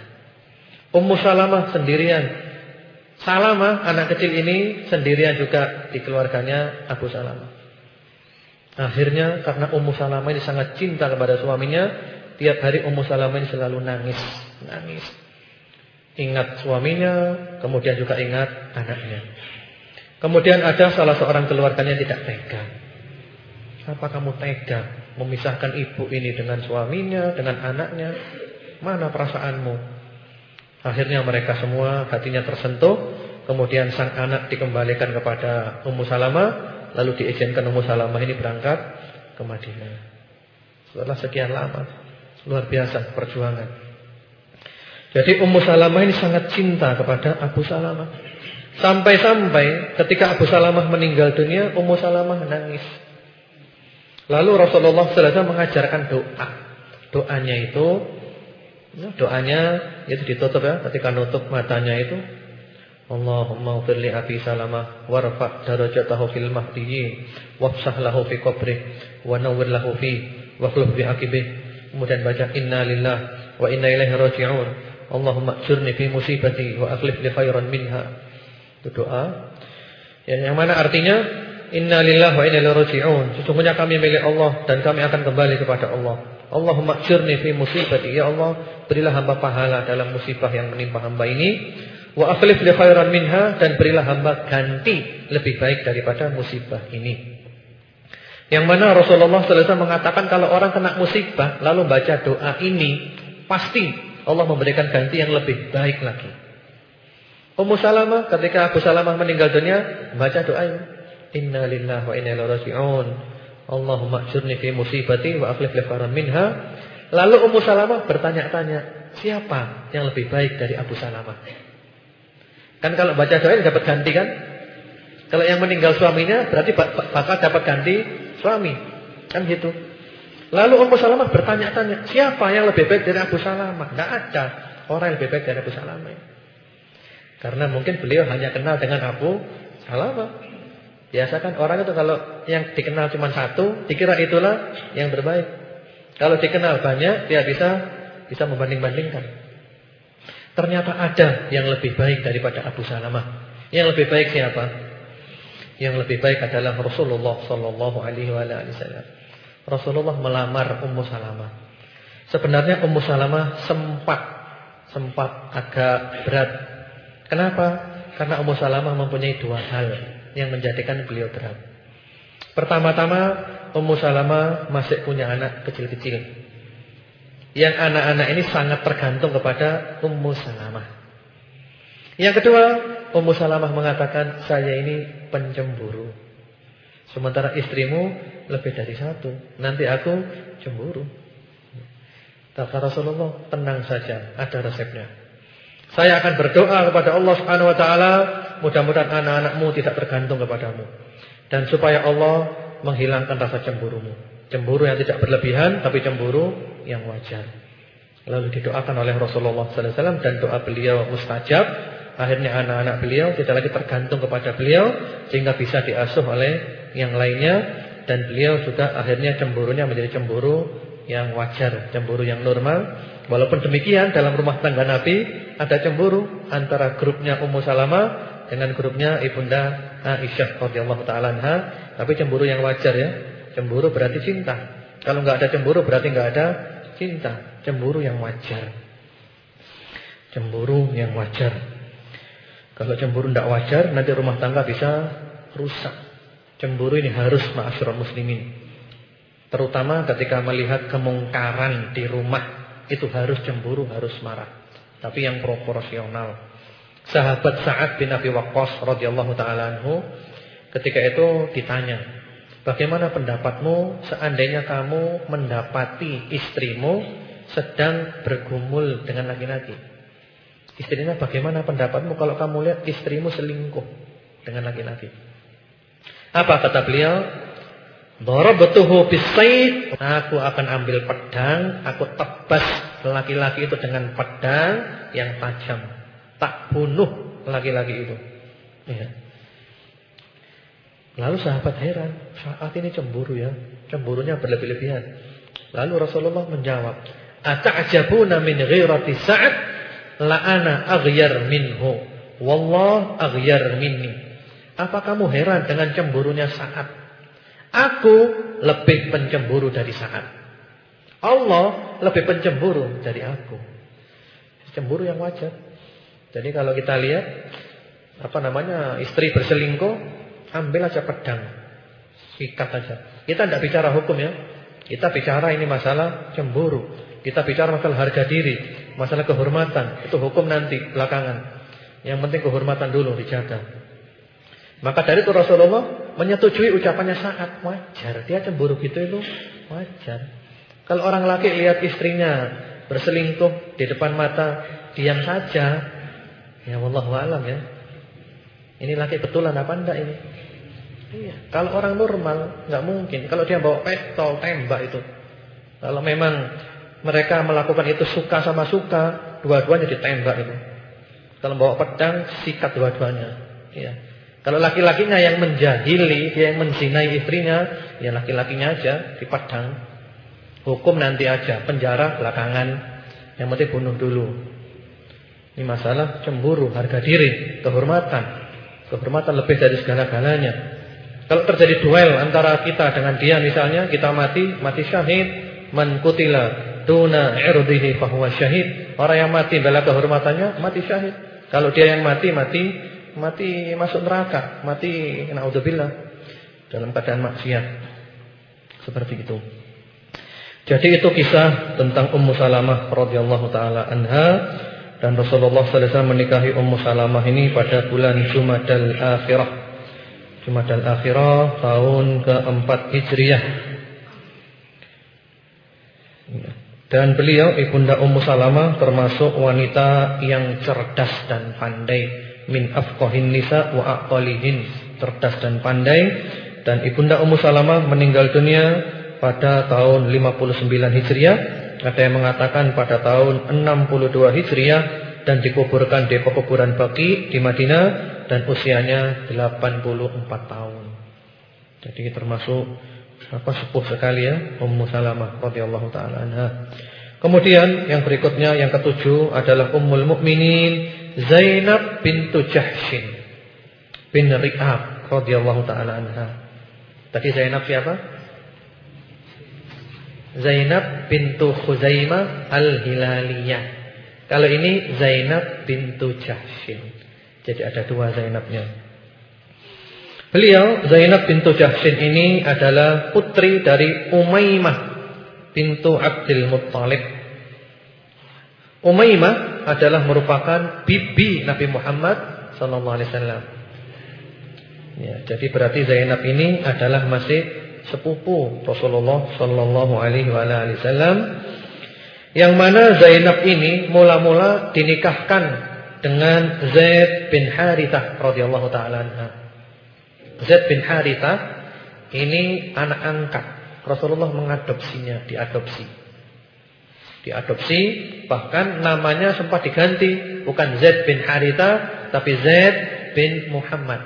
Ummu Salamah sendirian. Salamah anak kecil ini sendirian juga di keluarganya Abu Salamah. Akhirnya karena Ummu Salamah ini sangat cinta kepada suaminya, tiap hari Ummu Salamah ini selalu nangis, nangis. Ingat suaminya, kemudian juga ingat anaknya. Kemudian ada salah seorang keluarganya tidak tega. Apa kamu tega memisahkan ibu ini dengan suaminya, dengan anaknya? Mana perasaanmu? Akhirnya mereka semua hatinya tersentuh. Kemudian sang anak dikembalikan kepada Ummu Salamah. Lalu diizinkan Ummu Salamah ini berangkat ke Madinah. Setelah sekian lama. Luar biasa perjuangan. Jadi Ummu Salamah ini sangat cinta kepada Abu Salamah. Sampai-sampai ketika Abu Salamah meninggal dunia, Ummu Salamah nangis. Lalu Rasulullah SAW mengajarkan doa. Doanya itu, ya, doanya itu ditutup ya, ketika nutup matanya itu. Allahumma ufirli Abi Salamah warfa' darajatahu fil mahdiyyin wafsah lahu fi qabrih wa nawwir lahu fi wa bi akibih. Kemudian baca inna lillah wa inna ilaihi raji'un. Allahumma ajurni fi musibati wa akhlif li khairan minha. Itu doa. Ya, yang mana artinya inna lillahi wa inna ilaihi raji'un. Sesungguhnya kami milik Allah dan kami akan kembali kepada Allah. Allahumma ajurni fi musibati. Ya Allah, berilah hamba pahala dalam musibah yang menimpa hamba ini. Wa akhlif li khairan minha dan berilah hamba ganti lebih baik daripada musibah ini. Yang mana Rasulullah SAW mengatakan kalau orang kena musibah lalu baca doa ini pasti Allah memberikan ganti yang lebih baik lagi. Ummu Salamah ketika Abu Salamah meninggal dunia baca doa ini. Inna lillahi wa inna ilaihi raji'un. Allahumma ajurni fi musibati wa akhlif li khairan minha. Lalu Ummu Salamah bertanya-tanya, siapa yang lebih baik dari Abu Salamah? Kan kalau baca doa dapat ganti kan? Kalau yang meninggal suaminya berarti bakal dapat ganti suami. Kan gitu. Lalu Ummu Salamah bertanya-tanya, siapa yang lebih baik dari Abu Salamah? Tidak ada orang yang lebih baik dari Abu Salamah. Karena mungkin beliau hanya kenal dengan Abu Salamah. Biasa kan orang itu kalau yang dikenal cuma satu, dikira itulah yang terbaik. Kalau dikenal banyak, dia bisa bisa membanding-bandingkan. Ternyata ada yang lebih baik daripada Abu Salamah. Yang lebih baik siapa? Yang lebih baik adalah Rasulullah Sallallahu Alaihi Wasallam. Rasulullah melamar Ummu Salamah. Sebenarnya Ummu Salamah sempat sempat agak berat. Kenapa? Karena Ummu Salamah mempunyai dua hal yang menjadikan beliau berat. Pertama-tama Ummu Salamah masih punya anak kecil-kecil. Yang anak-anak ini sangat tergantung kepada Ummu Salamah. Yang kedua, Ummu Salamah mengatakan saya ini pencemburu. Sementara istrimu lebih dari satu. Nanti aku cemburu. Kata Rasulullah, tenang saja, ada resepnya. Saya akan berdoa kepada Allah Subhanahu wa taala mudah-mudahan anak-anakmu tidak tergantung kepadamu. Dan supaya Allah menghilangkan rasa cemburumu. Cemburu yang tidak berlebihan, tapi cemburu yang wajar. Lalu didoakan oleh Rasulullah SAW dan doa beliau mustajab. Akhirnya anak-anak beliau tidak lagi tergantung kepada beliau sehingga bisa diasuh oleh yang lainnya dan beliau juga akhirnya cemburunya menjadi cemburu yang wajar, cemburu yang normal. Walaupun demikian dalam rumah tangga Nabi ada cemburu antara grupnya Ummu Salamah dengan grupnya Ibunda Aisyah radhiyallahu taala anha, tapi cemburu yang wajar ya. Cemburu berarti cinta. Kalau nggak ada cemburu berarti nggak ada cinta. Cemburu yang wajar. Cemburu yang wajar. Kalau cemburu tidak wajar, nanti rumah tangga bisa rusak. Cemburu ini harus ma'asyiral muslimin. Terutama ketika melihat kemungkaran di rumah, itu harus cemburu, harus marah. Tapi yang proporsional. Sahabat Sa'ad bin Abi Waqqas radhiyallahu taala anhu ketika itu ditanya, "Bagaimana pendapatmu seandainya kamu mendapati istrimu sedang bergumul dengan laki-laki?" Istrinya bagaimana pendapatmu kalau kamu lihat istrimu selingkuh dengan laki-laki? Apa kata beliau? Darabtuhu bisaid. Aku akan ambil pedang, aku tebas laki-laki itu dengan pedang yang tajam. Tak bunuh laki-laki itu. Ya. Lalu sahabat heran, saat ini cemburu ya. Cemburunya berlebih-lebihan. Lalu Rasulullah menjawab, "Ata'jabuna min ghirati Sa'ad?" la ana aghyar minhu wallah aghyar minni apa kamu heran dengan cemburunya saat aku lebih pencemburu dari saat. Allah lebih pencemburu dari aku. Cemburu yang wajar. Jadi kalau kita lihat apa namanya istri berselingkuh ambil aja pedang. Sikat aja. Kita tidak bicara hukum ya. Kita bicara ini masalah cemburu. Kita bicara masalah harga diri Masalah kehormatan. Itu hukum nanti belakangan. Yang penting kehormatan dulu dijaga. Maka dari itu Rasulullah menyetujui ucapannya saat wajar. Dia cemburu gitu itu wajar. Kalau orang laki lihat istrinya berselingkuh di depan mata, diam saja. Ya wallahu alam ya. Ini laki betulan apa enggak ini? Iya. Kalau orang normal nggak mungkin. Kalau dia bawa pistol tembak itu. Kalau memang mereka melakukan itu suka sama suka, dua-duanya ditembak itu. Kalau bawa pedang, sikat dua-duanya. Ya. Kalau laki-lakinya yang menjahili, dia yang menzinai istrinya, ya laki-lakinya aja dipedang. Hukum nanti aja, penjara belakangan. Yang penting bunuh dulu. Ini masalah cemburu, harga diri, kehormatan. Kehormatan lebih dari segala-galanya. Kalau terjadi duel antara kita dengan dia misalnya, kita mati, mati syahid, man kutila duna irdihi fahuwa syahid. Orang yang mati bela kehormatannya mati syahid. Kalau dia yang mati mati mati masuk neraka, mati naudzubillah dalam keadaan maksiat. Seperti itu. Jadi itu kisah tentang Ummu Salamah radhiyallahu taala anha dan Rasulullah sallallahu menikahi Ummu Salamah ini pada bulan Jumadal Akhirah. Jumadal Akhirah tahun keempat Hijriah. Dan beliau Ibunda Ummu Salamah termasuk wanita yang cerdas dan pandai min afqahin nisa wa aqalihin. Cerdas dan pandai. Dan Ibunda Ummu Salamah meninggal dunia pada tahun 59 Hijriah. Ada yang mengatakan pada tahun 62 Hijriah dan dikuburkan di pekuburan Baqi di Madinah dan usianya 84 tahun. Jadi termasuk apa sepuh sekali ya Ummu Salamah radhiyallahu taala anha. Kemudian yang berikutnya yang ketujuh adalah Ummul Mukminin Zainab bintu Jahshin bin Ri'ab radhiyallahu taala anha. Tadi Zainab siapa? Zainab bintu Khuzaimah Al-Hilaliyah. Kalau ini Zainab bintu Jahshin. Jadi ada dua Zainabnya. Beliau Zainab bintu Jahsin ini adalah putri dari Umaymah bintu Abdul Muttalib. Umaymah adalah merupakan bibi Nabi Muhammad sallallahu alaihi wasallam. Ya, jadi berarti Zainab ini adalah masih sepupu Rasulullah sallallahu alaihi wasallam. Yang mana Zainab ini mula-mula dinikahkan dengan Zaid bin Harithah radhiyallahu taala. Zaid bin Harithah ini anak angkat. Rasulullah mengadopsinya, diadopsi. Diadopsi, bahkan namanya sempat diganti, bukan Zaid bin Harithah, tapi Zaid bin Muhammad.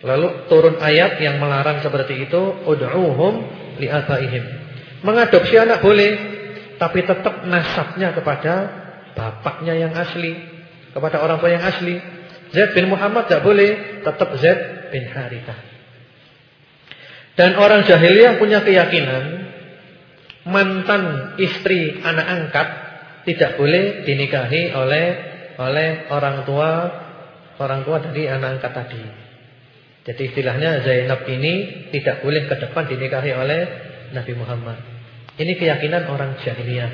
Lalu turun ayat yang melarang seperti itu, ud'uhum li'abaihim. Mengadopsi anak boleh, tapi tetap nasabnya kepada bapaknya yang asli, kepada orang tua yang asli. Zaid bin Muhammad tidak boleh, tetap Zaid bin Harithah. Dan orang jahiliyah punya keyakinan mantan istri anak angkat tidak boleh dinikahi oleh oleh orang tua orang tua dari anak angkat tadi. Jadi istilahnya Zainab ini tidak boleh ke depan dinikahi oleh Nabi Muhammad. Ini keyakinan orang jahiliyah.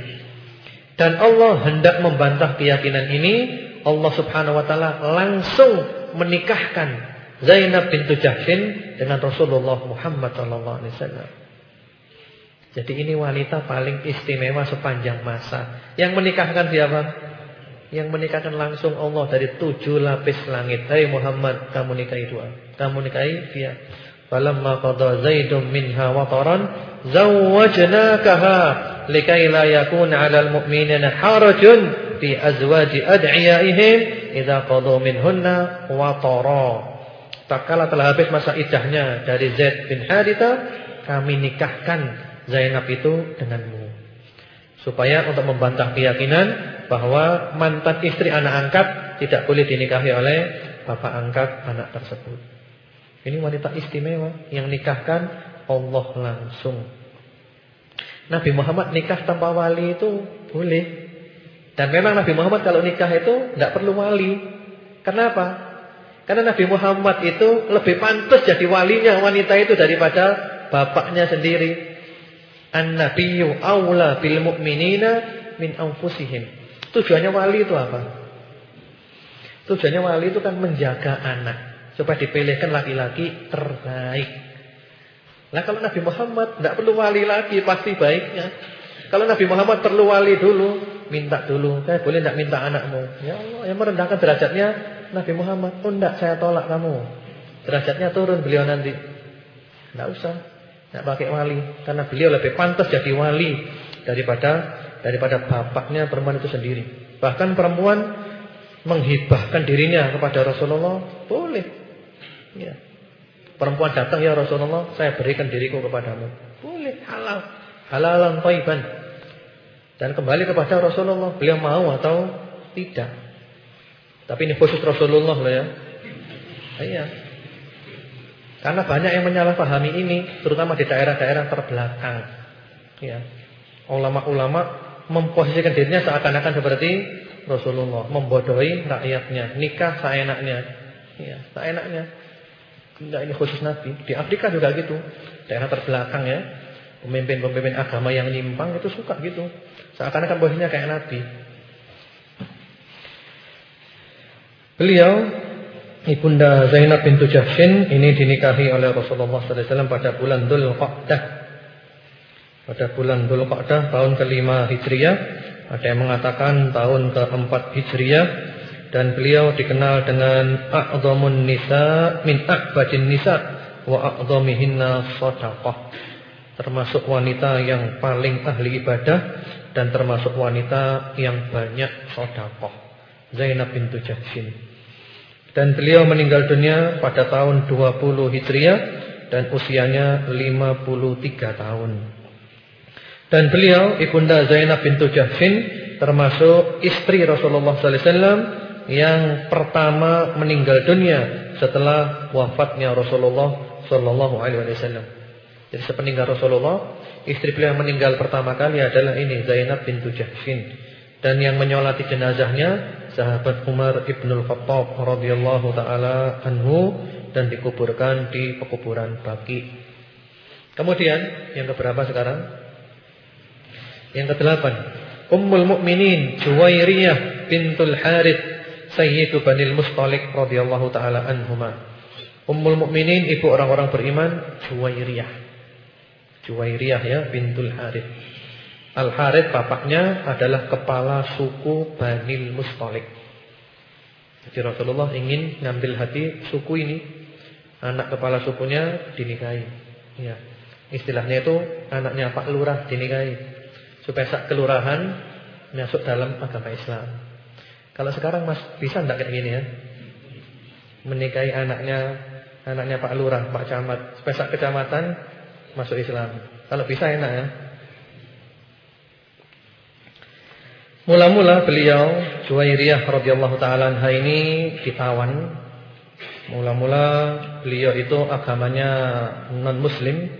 Dan Allah hendak membantah keyakinan ini, Allah Subhanahu wa taala langsung menikahkan Zainab bintu Jahshin dengan Rasulullah Muhammad sallallahu alaihi wasallam. Jadi ini wanita paling istimewa sepanjang masa. Yang menikahkan siapa? Yang menikahkan langsung Allah dari tujuh lapis langit. Hai hey Muhammad, kamu nikahi dua. Kamu nikahi dia. Falamma qada Zaidum minha wataran zawwajnakaha likai la yakuna 'alal mu'minina harajun fi azwaji ad'iyaihim idza qadu minhunna watara. Tak kala telah habis masa idahnya dari Zaid bin Haritha, kami nikahkan Zainab itu denganmu. Supaya untuk membantah keyakinan bahwa mantan istri anak angkat tidak boleh dinikahi oleh bapak angkat anak tersebut. Ini wanita istimewa yang nikahkan Allah langsung. Nabi Muhammad nikah tanpa wali itu boleh. Dan memang Nabi Muhammad kalau nikah itu tidak perlu wali. Kenapa? Karena Nabi Muhammad itu lebih pantas jadi walinya wanita itu daripada bapaknya sendiri. An-nabiyyu aula bil mu'minina min anfusihim. Tujuannya wali itu apa? Tujuannya wali itu kan menjaga anak supaya dipilihkan laki-laki terbaik. Nah kalau Nabi Muhammad tidak perlu wali lagi pasti baiknya. Kalau Nabi Muhammad perlu wali dulu, minta dulu. Saya boleh tidak minta anakmu? Ya Allah, yang merendahkan derajatnya Nabi Muhammad, oh enggak saya tolak kamu. Derajatnya turun beliau nanti. Enggak usah. Enggak pakai wali karena beliau lebih pantas jadi wali daripada daripada bapaknya perempuan itu sendiri. Bahkan perempuan menghibahkan dirinya kepada Rasulullah, boleh. Ya. Perempuan datang ya Rasulullah, saya berikan diriku kepadamu. Boleh, halal. Halalan thayyiban. Dan kembali kepada Rasulullah, beliau mau atau tidak. Tapi ini khusus Rasulullah loh ya. Iya. Karena banyak yang menyalahpahami ini, terutama di daerah-daerah terbelakang. Ya. Ulama-ulama memposisikan dirinya seakan-akan seperti Rasulullah, membodohi rakyatnya, nikah seenaknya. Ya, seenaknya. Enggak ini khusus Nabi. Di Afrika juga gitu. Daerah terbelakang ya. Pemimpin-pemimpin agama yang nyimpang itu suka gitu. Seakan-akan posisinya kayak Nabi. Beliau Ibunda Zainab bintu Jahshin ini dinikahi oleh Rasulullah SAW pada bulan Dhul Qa'dah. Pada bulan Dhul Qa'dah tahun kelima Hijriah. Ada yang mengatakan tahun keempat Hijriah. Dan beliau dikenal dengan A'zamun Nisa min A'badin Nisa wa a'zamihinna sadaqah. Termasuk wanita yang paling ahli ibadah dan termasuk wanita yang banyak sedekah. Zainab bintu Jahshin. Dan beliau meninggal dunia pada tahun 20 Hijriah dan usianya 53 tahun. Dan beliau Ibunda Zainab bintu Jahshin termasuk istri Rasulullah sallallahu alaihi wasallam yang pertama meninggal dunia setelah wafatnya Rasulullah sallallahu alaihi wasallam. Jadi sepeninggal Rasulullah, istri beliau yang meninggal pertama kali adalah ini Zainab bintu Jahshin. Dan yang menyolati jenazahnya sahabat Umar ibnul Khattab radhiyallahu taala anhu dan dikuburkan di pekuburan Baki. Kemudian yang keberapa sekarang? Yang kedelapan, Ummul Mukminin Juwairiyah bintul Harith Sayyidu Banil Mustalik radhiyallahu taala anhuma. Ummul Mukminin ibu orang-orang beriman Juwairiyah. Juwairiyah ya bintul Harith. Al-Harith bapaknya adalah kepala suku Banil Mustalik. Jadi Rasulullah ingin ngambil hati suku ini, anak kepala sukunya dinikahi. Ya. Istilahnya itu anaknya Pak Lurah dinikahi. Supaya sak kelurahan masuk dalam agama Islam. Kalau sekarang Mas bisa enggak kayak gini ya? Menikahi anaknya anaknya Pak Lurah, Pak Camat, supaya sak kecamatan masuk Islam. Kalau bisa enak ya. Mula-mula beliau Juwairiyah radhiyallahu taala anha ini ditawan. Mula-mula beliau itu agamanya non muslim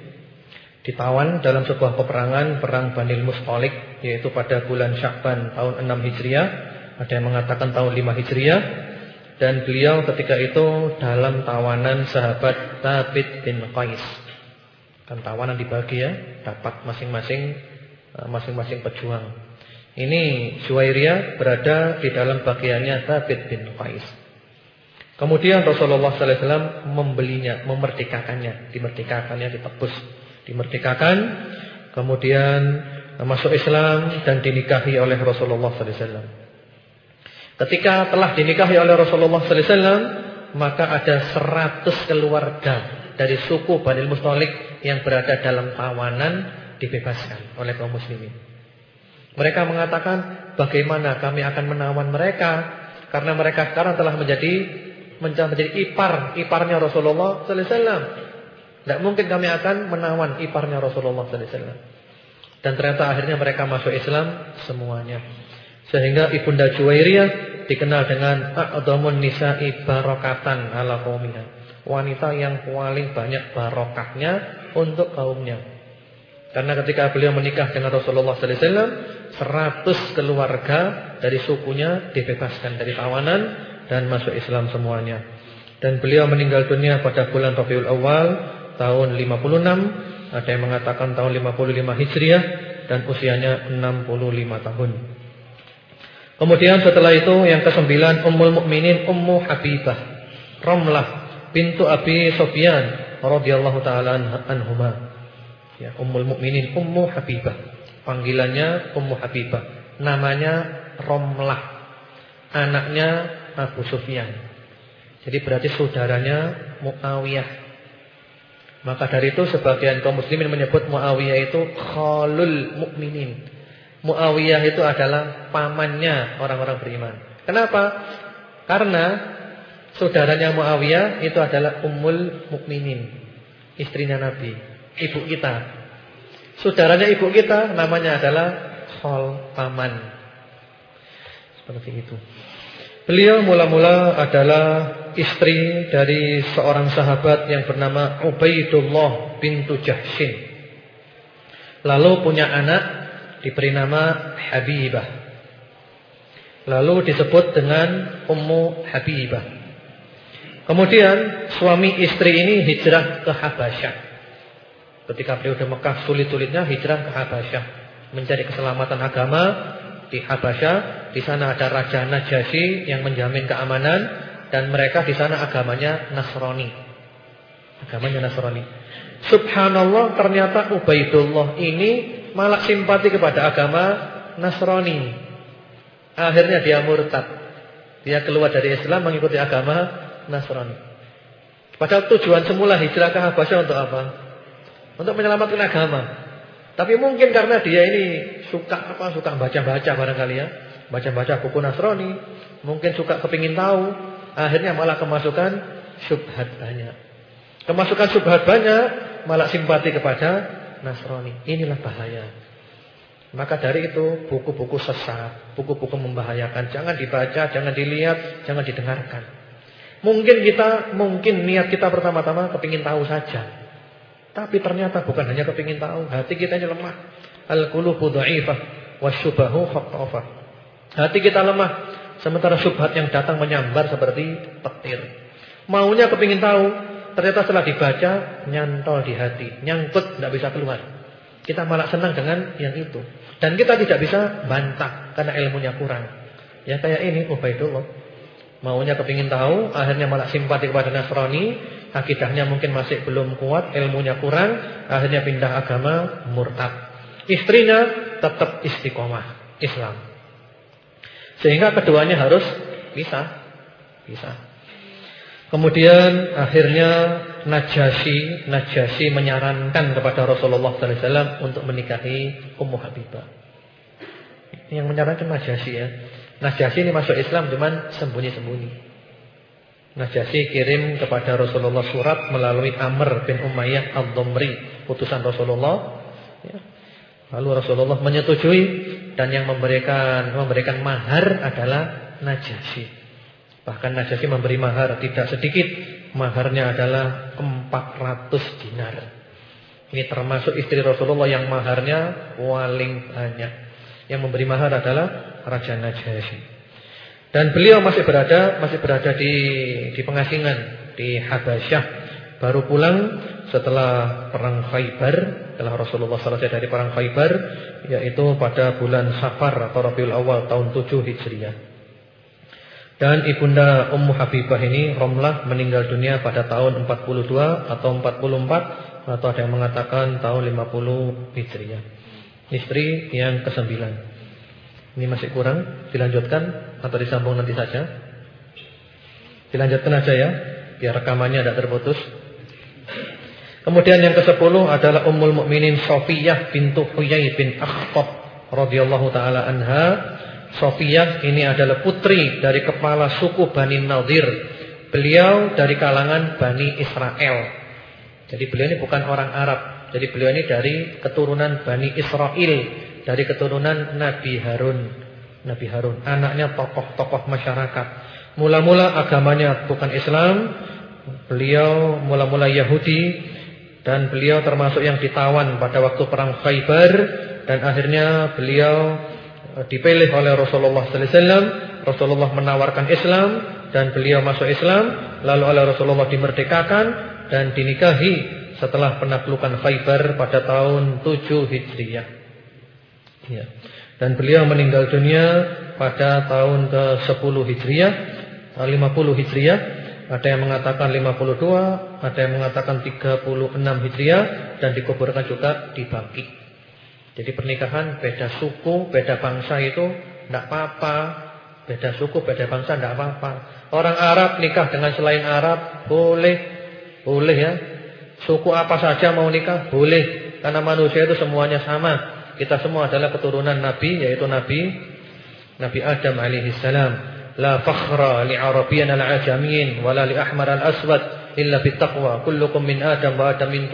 ditawan dalam sebuah peperangan perang Banil Mustalik yaitu pada bulan Sya'ban tahun 6 Hijriah, ada yang mengatakan tahun 5 Hijriah dan beliau ketika itu dalam tawanan sahabat Thabit bin Qais. Kan tawanan dibagi ya, dapat masing-masing eh, masing-masing pejuang. Ini Suwairiyah berada di dalam bagiannya Thabit bin Qais. Kemudian Rasulullah wasallam membelinya, memerdekakannya, dimerdekakannya ditebus, dimerdekakan, kemudian masuk Islam dan dinikahi oleh Rasulullah wasallam. Ketika telah dinikahi oleh Rasulullah wasallam, maka ada 100 keluarga dari suku Bani Mustalik yang berada dalam tawanan dibebaskan oleh kaum muslimin. Mereka mengatakan bagaimana kami akan menawan mereka karena mereka sekarang telah menjadi menjadi ipar iparnya Rasulullah sallallahu alaihi wasallam. Tidak mungkin kami akan menawan iparnya Rasulullah sallallahu alaihi wasallam. Dan ternyata akhirnya mereka masuk Islam semuanya. Sehingga Ibunda Juwairiyah dikenal dengan a'dhamun nisa'i barokatan ala qaumiha. Wanita yang paling banyak barokahnya untuk kaumnya. Karena ketika beliau menikah dengan Rasulullah sallallahu alaihi wasallam, 100 keluarga dari sukunya dibebaskan dari tawanan dan masuk Islam semuanya. Dan beliau meninggal dunia pada bulan Rabiul Awal tahun 56, ada yang mengatakan tahun 55 Hijriah dan usianya 65 tahun. Kemudian setelah itu yang kesembilan Ummul Mukminin Ummu Habibah Ramlah bintu Abi Sufyan radhiyallahu taala anhuma. Ya, Ummul Mukminin Ummu Habibah. Panggilannya Ummu Habibah. Namanya Romlah. Anaknya Abu Sufyan. Jadi berarti saudaranya Muawiyah. Maka dari itu sebagian kaum muslimin menyebut Muawiyah itu khalul mukminin. Muawiyah itu adalah pamannya orang-orang beriman. Kenapa? Karena saudaranya Muawiyah itu adalah Ummul Mukminin, istrinya Nabi ibu kita. Saudaranya ibu kita namanya adalah Khol Paman. Seperti itu. Beliau mula-mula adalah istri dari seorang sahabat yang bernama Ubaidullah bintu Jahshin. Lalu punya anak diberi nama Habibah. Lalu disebut dengan Ummu Habibah. Kemudian suami istri ini hijrah ke Habasyah. Ketika periode Mekah sulit-sulitnya hijrah ke Habasyah, mencari keselamatan agama di Habasyah. Di sana ada Raja Najasyi yang menjamin keamanan dan mereka di sana agamanya Nasrani. Agamanya Nasrani. Subhanallah ternyata Ubaidullah ini malah simpati kepada agama Nasrani. Akhirnya dia murtad. Dia keluar dari Islam mengikuti agama Nasrani. Padahal tujuan semula hijrah ke Habasyah untuk apa? Untuk menyelamatkan agama. Tapi mungkin karena dia ini suka apa? Suka baca-baca barangkali ya. Baca-baca buku Nasrani, mungkin suka kepingin tahu, akhirnya malah kemasukan syubhat banyak. Kemasukan syubhat banyak, malah simpati kepada Nasrani. Inilah bahaya. Maka dari itu buku-buku sesat, buku-buku membahayakan, jangan dibaca, jangan dilihat, jangan didengarkan. Mungkin kita, mungkin niat kita pertama-tama kepingin tahu saja. Tapi ternyata bukan hanya kepingin tahu, hati kita ini lemah. Al-qulubu dha'ifah wasyubahu khattafah. Hati kita lemah, sementara syubhat yang datang menyambar seperti petir. Maunya kepingin tahu, ternyata setelah dibaca nyantol di hati, nyangkut tidak bisa keluar. Kita malah senang dengan yang itu. Dan kita tidak bisa bantah karena ilmunya kurang. Ya kayak ini Ubaidullah. Maunya kepingin tahu, akhirnya malah simpati kepada Nasrani, akidahnya mungkin masih belum kuat, ilmunya kurang, akhirnya pindah agama, murtad. Istrinya tetap istiqomah Islam. Sehingga keduanya harus bisa. Bisa. Kemudian akhirnya Najasyi, Najasyi menyarankan kepada Rasulullah wasallam untuk menikahi Ummu Habibah. Yang menyarankan Najasyi ya. Najasyi ini masuk Islam cuman sembunyi-sembunyi. Najasyi kirim kepada Rasulullah surat melalui Amr bin Umayyah Ad-Dhamri, putusan Rasulullah. Ya. Lalu Rasulullah menyetujui dan yang memberikan memberikan mahar adalah Najasyi. Bahkan Najasyi memberi mahar tidak sedikit. Maharnya adalah 400 dinar. Ini termasuk istri Rasulullah yang maharnya paling banyak. Yang memberi mahar adalah Raja Najasyi. Dan beliau masih berada masih berada di di pengasingan di Habasyah. Baru pulang setelah perang Khaybar, setelah Rasulullah selesai dari perang Khaybar, yaitu pada bulan Safar atau Rabiul Awal tahun 7 Hijriah. Dan ibunda Ummu Habibah ini Romlah meninggal dunia pada tahun 42 atau 44 atau ada yang mengatakan tahun 50 Hijriah. Istri yang kesembilan. Ini masih kurang, dilanjutkan atau disambung nanti saja? Dilanjutkan aja ya, biar rekamannya tidak terputus. Kemudian yang ke-10 adalah Ummul Mukminin Sofiyah bintu Huyai bin Akhtab radhiyallahu taala anha Sofiyah ini adalah putri dari kepala suku Bani Nadir. Beliau dari kalangan Bani Israel. Jadi beliau ini bukan orang Arab. Jadi beliau ini dari keturunan Bani Israel. Dari keturunan Nabi Harun. Nabi Harun. Anaknya tokoh-tokoh masyarakat. Mula-mula agamanya bukan Islam. Beliau mula-mula Yahudi. Dan beliau termasuk yang ditawan pada waktu perang Khaybar. Dan akhirnya beliau Eh, dipilih oleh Rasulullah sallallahu alaihi wasallam, Rasulullah menawarkan Islam dan beliau masuk Islam, lalu oleh Rasulullah dimerdekakan dan dinikahi setelah penaklukan Khaybar pada tahun 7 Hijriah. Ya. Dan beliau meninggal dunia pada tahun ke-10 Hijriah, 50 eh, Hijriah. Ada yang mengatakan 52, ada yang mengatakan 36 Hijriah dan dikuburkan juga di Baqi. Jadi pernikahan beda suku, beda bangsa itu tidak apa-apa. Beda suku, beda bangsa tidak apa-apa. Orang Arab nikah dengan selain Arab boleh, boleh ya. Suku apa saja mau nikah boleh, karena manusia itu semuanya sama. Kita semua adalah keturunan Nabi, yaitu Nabi Nabi Adam alaihi salam. La fakhra li Arabiyyan al-ajamiyin wala li ahmar al-aswad illa bittaqwa. Kullukum min Adam wa Adam min.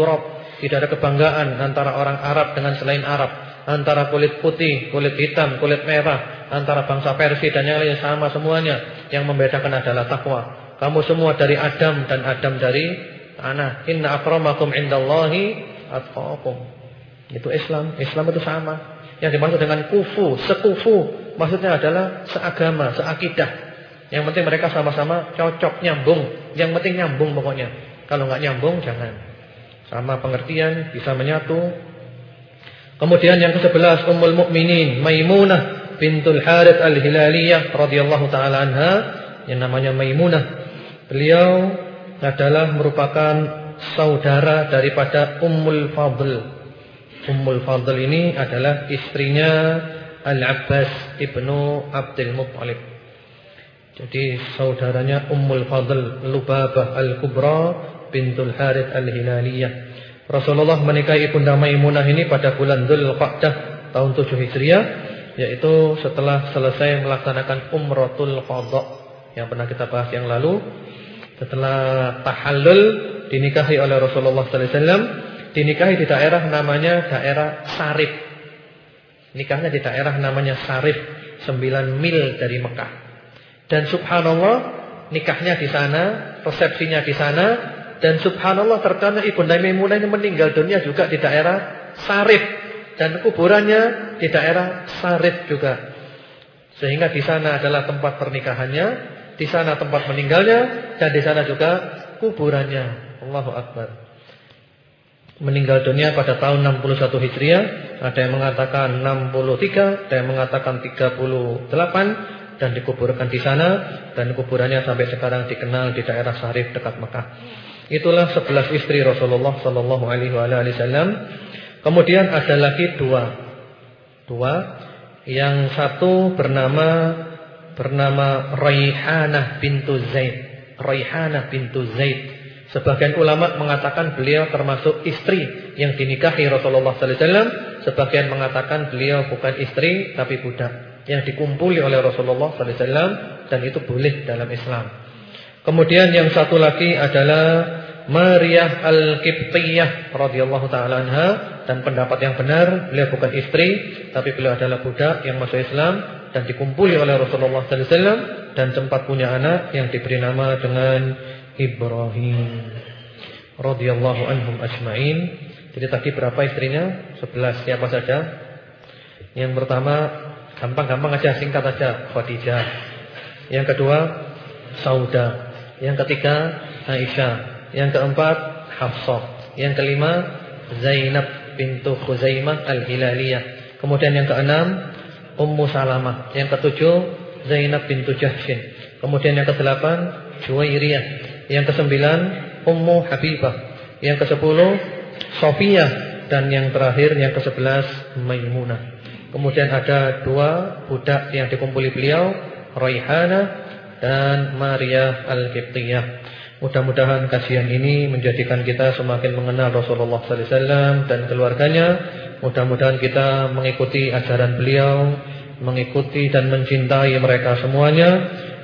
Tidak ada kebanggaan antara orang Arab dengan selain Arab, antara kulit putih, kulit hitam, kulit merah, antara bangsa Persia dan yang lain sama semuanya. Yang membedakan adalah takwa. Kamu semua dari Adam dan Adam dari tanah. Inna akramakum indallahi atqakum. Itu Islam. Islam itu sama. Yang dimaksud dengan kufu, sekufu, maksudnya adalah seagama, seakidah. Yang penting mereka sama-sama cocok, nyambung. Yang penting nyambung pokoknya. Kalau nggak nyambung jangan. Sama pengertian bisa menyatu. Kemudian yang ke-11 Ummul Mukminin Maimunah bintul Harith Al-Hilaliyah radhiyallahu taala anha yang namanya Maimunah. Beliau adalah merupakan saudara daripada Ummul Fadl. Ummul Fadl ini adalah istrinya Al-Abbas ibnu Abdul Muttalib. Jadi saudaranya Ummul Fadl Lubabah Al-Kubra bintul Harith Al-Hilaliyah. Rasulullah menikahi Ibunda Maimunah ini pada bulan Dzulqa'dah tahun 7 Hijriah yaitu setelah selesai melaksanakan Umratul Qadha yang pernah kita bahas yang lalu. Setelah tahallul dinikahi oleh Rasulullah sallallahu alaihi wasallam, dinikahi di daerah namanya daerah Sarif. Nikahnya di daerah namanya Sarif, 9 mil dari Mekah. Dan subhanallah nikahnya di sana, resepsinya di sana, dan subhanallah terkadang Ibunda Maimunah ini meninggal dunia juga di daerah Sarif dan kuburannya di daerah Sarif juga. Sehingga di sana adalah tempat pernikahannya, di sana tempat meninggalnya dan di sana juga kuburannya. Allahu akbar. Meninggal dunia pada tahun 61 Hijriah, ada yang mengatakan 63, ada yang mengatakan 38 dan dikuburkan di sana dan kuburannya sampai sekarang dikenal di daerah Sarif dekat Mekah. Itulah sebelas istri Rasulullah Sallallahu Alaihi Wasallam. Kemudian ada lagi dua, dua. Yang satu bernama bernama Raihanah bintu Zaid. Raihanah bintu Zaid. Sebagian ulama mengatakan beliau termasuk istri yang dinikahi Rasulullah sallallahu alaihi wasallam, sebagian mengatakan beliau bukan istri tapi budak yang dikumpuli oleh Rasulullah sallallahu alaihi wasallam dan itu boleh dalam Islam. Kemudian yang satu lagi adalah Maria Al-Qibtiyah radhiyallahu taala anha dan pendapat yang benar beliau bukan istri tapi beliau adalah budak yang masuk Islam dan dikumpuli oleh Rasulullah sallallahu alaihi wasallam dan sempat punya anak yang diberi nama dengan Ibrahim radhiyallahu anhum ajmain. Jadi tadi berapa istrinya? 11. Siapa saja? Yang pertama gampang-gampang aja singkat aja Khadijah. Yang kedua Sauda. Yang ketiga Aisyah. Yang keempat Hafsah. Yang kelima Zainab bintu Khuzaimah Al-Hilaliyah. Kemudian yang keenam Ummu Salamah. Yang ketujuh Zainab bintu Jahshin. Kemudian yang kedelapan Juwairiyah yang kesembilan Ummu Habibah, yang kesepuluh Sofia dan yang terakhir yang kesebelas Maimunah. Kemudian ada dua budak yang dikumpuli beliau, Raihana dan Maria Al-Qibtiyah. Mudah-mudahan kajian ini menjadikan kita semakin mengenal Rasulullah wasallam dan keluarganya. Mudah-mudahan kita mengikuti ajaran beliau, mengikuti dan mencintai mereka semuanya